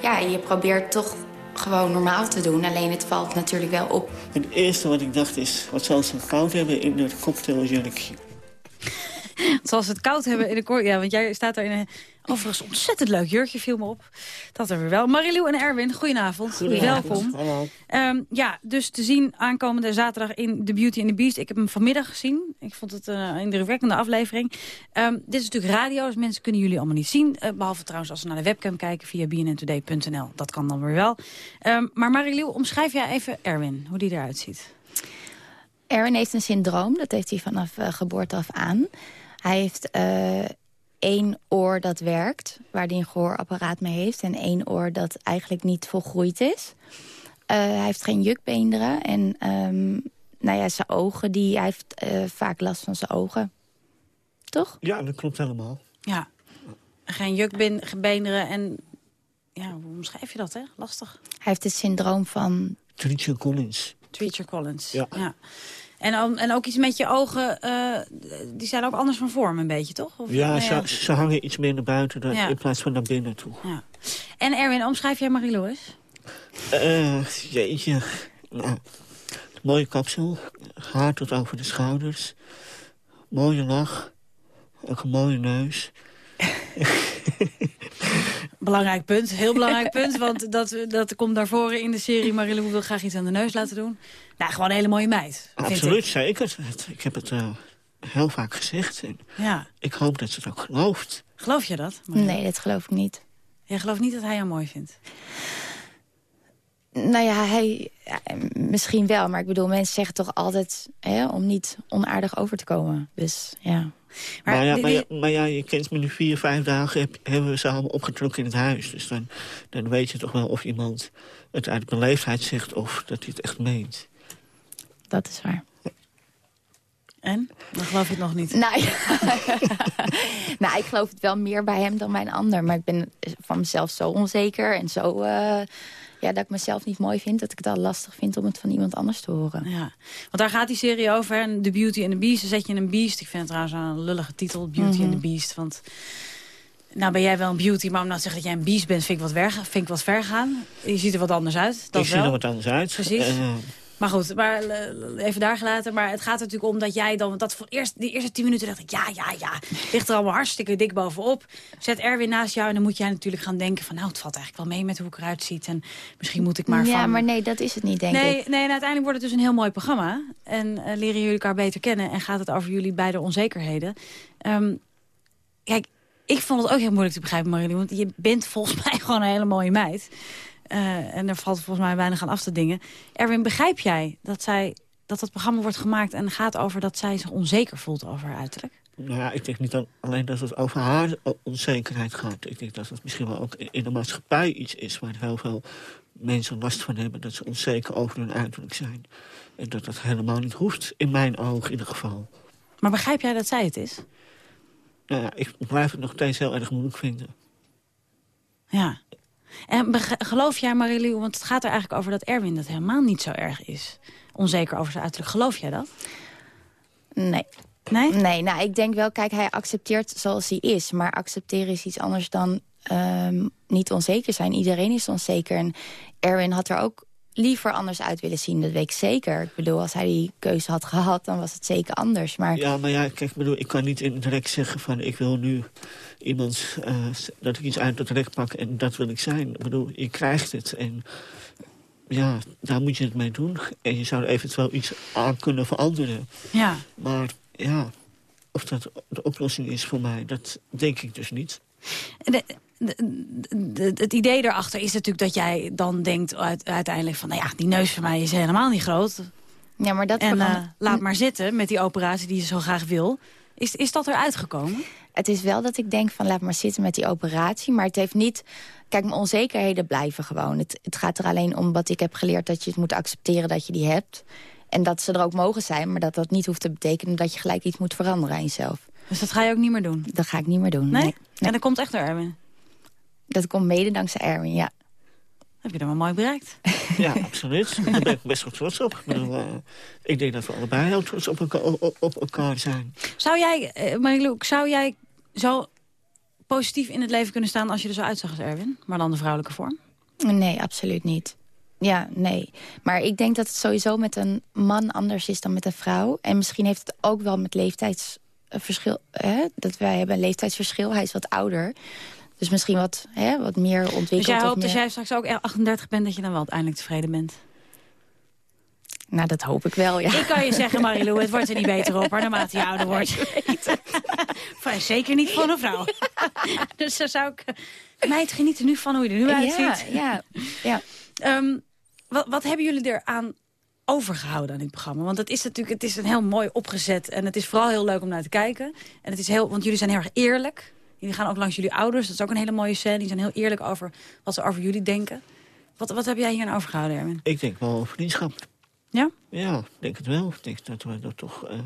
ja, je probeert toch gewoon normaal te doen. Alleen het valt natuurlijk wel op. Het eerste wat ik dacht is... wat zal ze koud hebben in het cocktailjurkje? Zoals het koud hebben in de koor. Ja, want jij staat daar in een Overigens ontzettend leuk jurkje viel me op. Dat er weer wel. Marilou en Erwin, goedenavond. Welkom. Um, ja, dus te zien aankomende zaterdag in The Beauty and the Beast. Ik heb hem vanmiddag gezien. Ik vond het uh, een indrukwekkende aflevering. Um, dit is natuurlijk radio, dus mensen kunnen jullie allemaal niet zien. Uh, behalve trouwens als ze naar de webcam kijken via bnntoday.nl. Dat kan dan weer wel. Um, maar Marilou, omschrijf jij even Erwin, hoe die eruit ziet. Erwin heeft een syndroom, dat heeft hij vanaf uh, geboorte af aan. Hij heeft één oor dat werkt, waar hij een gehoorapparaat mee heeft... en één oor dat eigenlijk niet volgroeid is. Uh, hij heeft geen jukbeenderen en um, nou ja, zijn ogen, die, hij heeft uh, vaak last van zijn ogen. Toch? Ja, dat klopt helemaal. Ja, geen jukbeenderen en... Ja, hoe omschrijf je dat, hè? Lastig. Hij heeft het syndroom van... Treacher Collins. Treacher Collins, ja. ja. En, en ook iets met je ogen, uh, die zijn ook anders van vorm een beetje, toch? Of, ja, ze, ze, hangen iets meer naar buiten dan, in plaats van naar binnen toe. Ja. En Erwin, omschrijf jij Marie eens? Uh, jeetje. Nou, mooie kapsel, haar tot over de schouders. Mooie lach, ook een mooie neus. Belangrijk punt, heel belangrijk punt. Want dat, dat komt naar voren in de serie. Marilou wil graag iets aan de neus laten doen. Nou, gewoon een hele mooie meid. Absoluut, zeker. Ik heb het uh, heel vaak gezegd. En ja. Ik hoop dat ze het ook gelooft. Geloof je dat? Nee, dat geloof ik niet. Je gelooft niet dat hij jou mooi vindt? Nou ja, hij, misschien wel. Maar ik bedoel, mensen zeggen toch altijd hè, om niet onaardig over te komen. Dus ja. Maar, ja, maar, maar, ja, je kent me nu vier, vijf dagen, heb, hebben we samen opgetrokken in het huis. Dus dan, dan weet je toch wel of iemand het uit beleefdheid zegt of dat hij het echt meent. Dat is waar. En? Dan geloof je het nog niet. Nou, nou, ik geloof het wel meer bij hem dan bij een ander. Maar ik ben van mezelf zo onzeker en zo... Uh, ja, dat ik mezelf niet mooi vind. Dat ik het al lastig vind om het van iemand anders te horen. Ja, want daar gaat die serie over. En The Beauty and the Beast. Dan zet je een beast. Ik vind het trouwens een lullige titel. Beauty and the mhm. Beast. Want nou ben jij wel een beauty, maar om nou te zeggen dat jij een beast bent, vind ik wat, ver, vind ik wat ver gaan. Je ziet er wat anders uit. Dat ik zie er wat anders uit. Precies. Uh, maar goed, maar eh, even daar gelaten. Maar het gaat er natuurlijk om dat jij dan... Dat voor eerst, die eerste tien minuten dacht ik, ja, ja, ja. Ligt er allemaal hartstikke dik bovenop. Zet Erwin naast jou en dan moet jij natuurlijk gaan denken van... nou, het valt eigenlijk wel mee met hoe ik eruit ziet. En misschien moet ik maar ja, van... maar nee, dat is het niet, denk nee, ik. Nee, en uiteindelijk wordt het dus een heel mooi programma. En uh, leren jullie elkaar beter kennen. En gaat het over jullie beide onzekerheden. Um, kijk, ik vond het ook heel moeilijk te begrijpen, Marilie. Want je bent volgens mij gewoon een hele mooie meid. Uh, en er valt volgens mij weinig aan af te dingen. Erwin, begrijp jij dat, zij, dat het programma wordt gemaakt... en gaat over dat zij zich onzeker voelt over haar uiterlijk? Nou ja, ik denk niet alleen dat het over haar onzekerheid gaat. Ik denk dat het misschien wel ook in de maatschappij iets is... waar heel veel mensen last van hebben... dat ze onzeker over hun uiterlijk zijn. En dat dat helemaal niet hoeft, in mijn ogen in ieder geval. Maar begrijp jij dat zij het is? Nou ja, ik blijf het nog steeds heel erg moeilijk vinden. Ja. En geloof jij, Marilou, want het gaat er eigenlijk over dat Erwin dat helemaal niet zo erg is. Onzeker over zijn uiterlijk. Geloof jij dat? Nee. Nee? Nee, nou, ik denk wel, kijk, hij accepteert zoals hij is. Maar accepteren is iets anders dan um, niet onzeker zijn. Iedereen is onzeker. En Erwin had er ook liever anders uit willen zien. Dat weet ik zeker. Ik bedoel, als hij die keuze had gehad, dan was het zeker anders. Maar... Ja, maar ja, kijk, ik bedoel, ik kan niet direct zeggen van... ik wil nu iemand, uh, dat ik iets uit het recht pak en dat wil ik zijn. Ik bedoel, je krijgt het en ja, daar moet je het mee doen. En je zou er eventueel iets aan kunnen veranderen. Ja. Maar ja, of dat de oplossing is voor mij, dat denk ik dus niet. De, het idee erachter is natuurlijk dat jij dan denkt uiteindelijk van... nou ja, die neus van mij is helemaal niet groot. Ja, maar dat en uh, laat maar zitten met die operatie die je zo graag wil. Is, is dat eruit gekomen? Het is wel dat ik denk van laat maar zitten met die operatie. Maar het heeft niet... Kijk, mijn onzekerheden blijven gewoon. Het, het gaat er alleen om wat ik heb geleerd dat je het moet accepteren dat je die hebt. En dat ze er ook mogen zijn, maar dat dat niet hoeft te betekenen... dat je gelijk iets moet veranderen aan jezelf. Dus dat ga je ook niet meer doen? Dat ga ik niet meer doen, nee. nee. En dat komt echt door Erwin? Dat komt mede dankzij Erwin, ja. Heb je dat wel mooi bereikt? Ja, absoluut. Daar ben ik best wel trots op. Ik, bedoel, uh, ik denk dat we allebei heel trots op elkaar, op, op elkaar zijn. Zou jij, uh, Marilou, zou jij zo positief in het leven kunnen staan... als je er zo uitzag als Erwin, maar dan de vrouwelijke vorm? Nee, absoluut niet. Ja, nee. Maar ik denk dat het sowieso met een man anders is dan met een vrouw. En misschien heeft het ook wel met leeftijdsverschil... Hè? Dat wij hebben een leeftijdsverschil. Hij is wat ouder. Dus misschien wat, hè, wat meer ontwikkeld. Dus jij hoopt meer... als jij straks ook 38 bent... dat je dan wel uiteindelijk tevreden bent? Nou, dat hoop ik wel, ja. Ik kan je zeggen, Marilou, het wordt er niet beter op, naarmate je ouder wordt. Zeker niet van een vrouw. dus daar zou ik... Meid, genieten nu van hoe je er nu uitziet. Ja, ja. ja. Um, wat, wat hebben jullie eraan overgehouden aan dit programma? Want het is natuurlijk het is een heel mooi opgezet. En het is vooral heel leuk om naar te kijken. En het is heel, want jullie zijn heel erg eerlijk. Jullie gaan ook langs jullie ouders. Dat is ook een hele mooie scène. Die zijn heel eerlijk over wat ze over jullie denken. Wat, wat heb jij hier aan overgehouden, Erwin? Ik denk wel vriendschap. Ja? Ja, ik denk het wel. Ik denk dat we dat toch... Uh,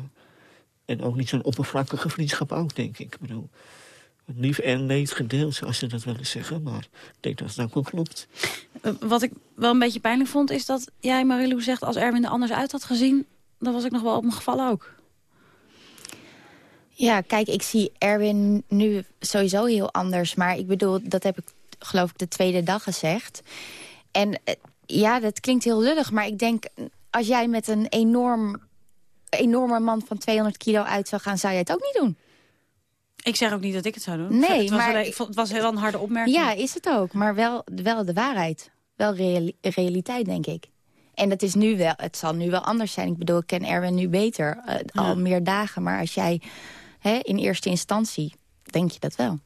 en ook niet zo'n oppervlakkige vriendschap ook, denk ik. Ik bedoel, lief en leed gedeeld, zoals ze dat willen zeggen. Maar ik denk dat het ook wel klopt. Eh, wat ik wel een beetje pijnlijk vond, is dat jij, Marilou, zegt... als Erwin er anders uit had gezien, dan was ik nog wel op mijn geval ook. Ja, kijk, ik zie Erwin nu sowieso heel anders. Maar ik bedoel, dat heb ik geloof ik de tweede dag gezegd. En eh, ja, dat klinkt heel lullig, maar ik denk... als jij met een enorm, enorme man van 200 kilo uit zou gaan... zou jij het ook niet doen. Ik zeg ook niet dat ik het zou doen. Nee, het was maar... Alleen, het was heel een harde opmerking. Ja, is het ook. Maar wel, wel de waarheid. Wel realiteit, denk ik. En dat is nu wel, het zal nu wel anders zijn. Ik bedoel, ik ken Erwin nu beter. Uh, al meer dagen. Maar als jij hè, in eerste instantie denk je dat wel.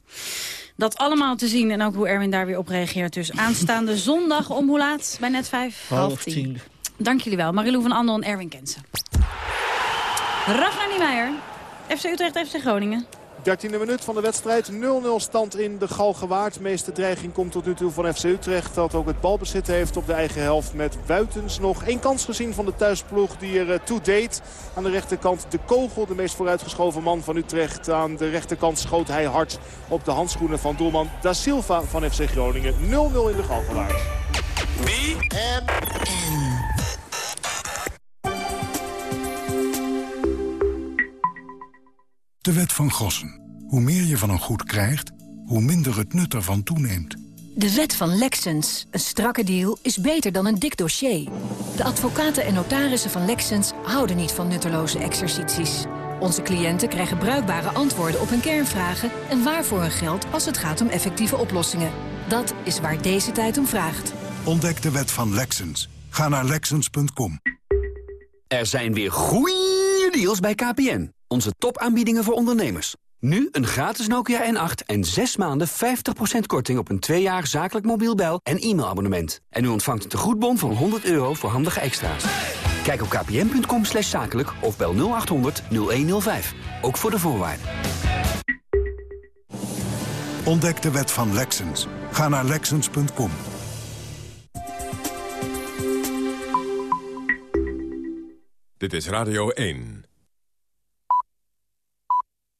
Dat allemaal te zien en ook hoe Erwin daar weer op reageert. Dus aanstaande zondag om hoe laat? Bij net vijf? Half tien. Dank jullie wel. Marilou van Andel en Erwin Kensen. Ragnar Niemeyer, FC Utrecht, FC Groningen. 13e minuut van de wedstrijd. 0-0 stand in de Galgenwaard. De meeste dreiging komt tot nu toe van FC Utrecht. Dat ook het balbezit heeft op de eigen helft met Wuitens nog. Eén kans gezien van de thuisploeg die er toe deed. Aan de rechterkant de kogel. De meest vooruitgeschoven man van Utrecht. Aan de rechterkant schoot hij hard op de handschoenen van doelman Da Silva van FC Groningen. 0-0 in de Galgenwaard. Wie? En... De wet van Gossen. Hoe meer je van een goed krijgt, hoe minder het nut ervan toeneemt. De wet van Lexens. Een strakke deal is beter dan een dik dossier. De advocaten en notarissen van Lexens houden niet van nutteloze exercities. Onze cliënten krijgen bruikbare antwoorden op hun kernvragen... en waarvoor hun geld als het gaat om effectieve oplossingen. Dat is waar deze tijd om vraagt. Ontdek de wet van Lexens. Ga naar Lexens.com. Er zijn weer goede deals bij KPN. Onze topaanbiedingen voor ondernemers. Nu een gratis Nokia N8 en 6 maanden 50% korting op een 2 jaar zakelijk mobiel bel- en e-mailabonnement. En u ontvangt een tegoedbon van 100 euro voor handige extra's. Kijk op kpn.com slash zakelijk of bel 0800 0105. Ook voor de voorwaarden. Ontdek de wet van Lexens. Ga naar Lexens.com. Dit is Radio 1.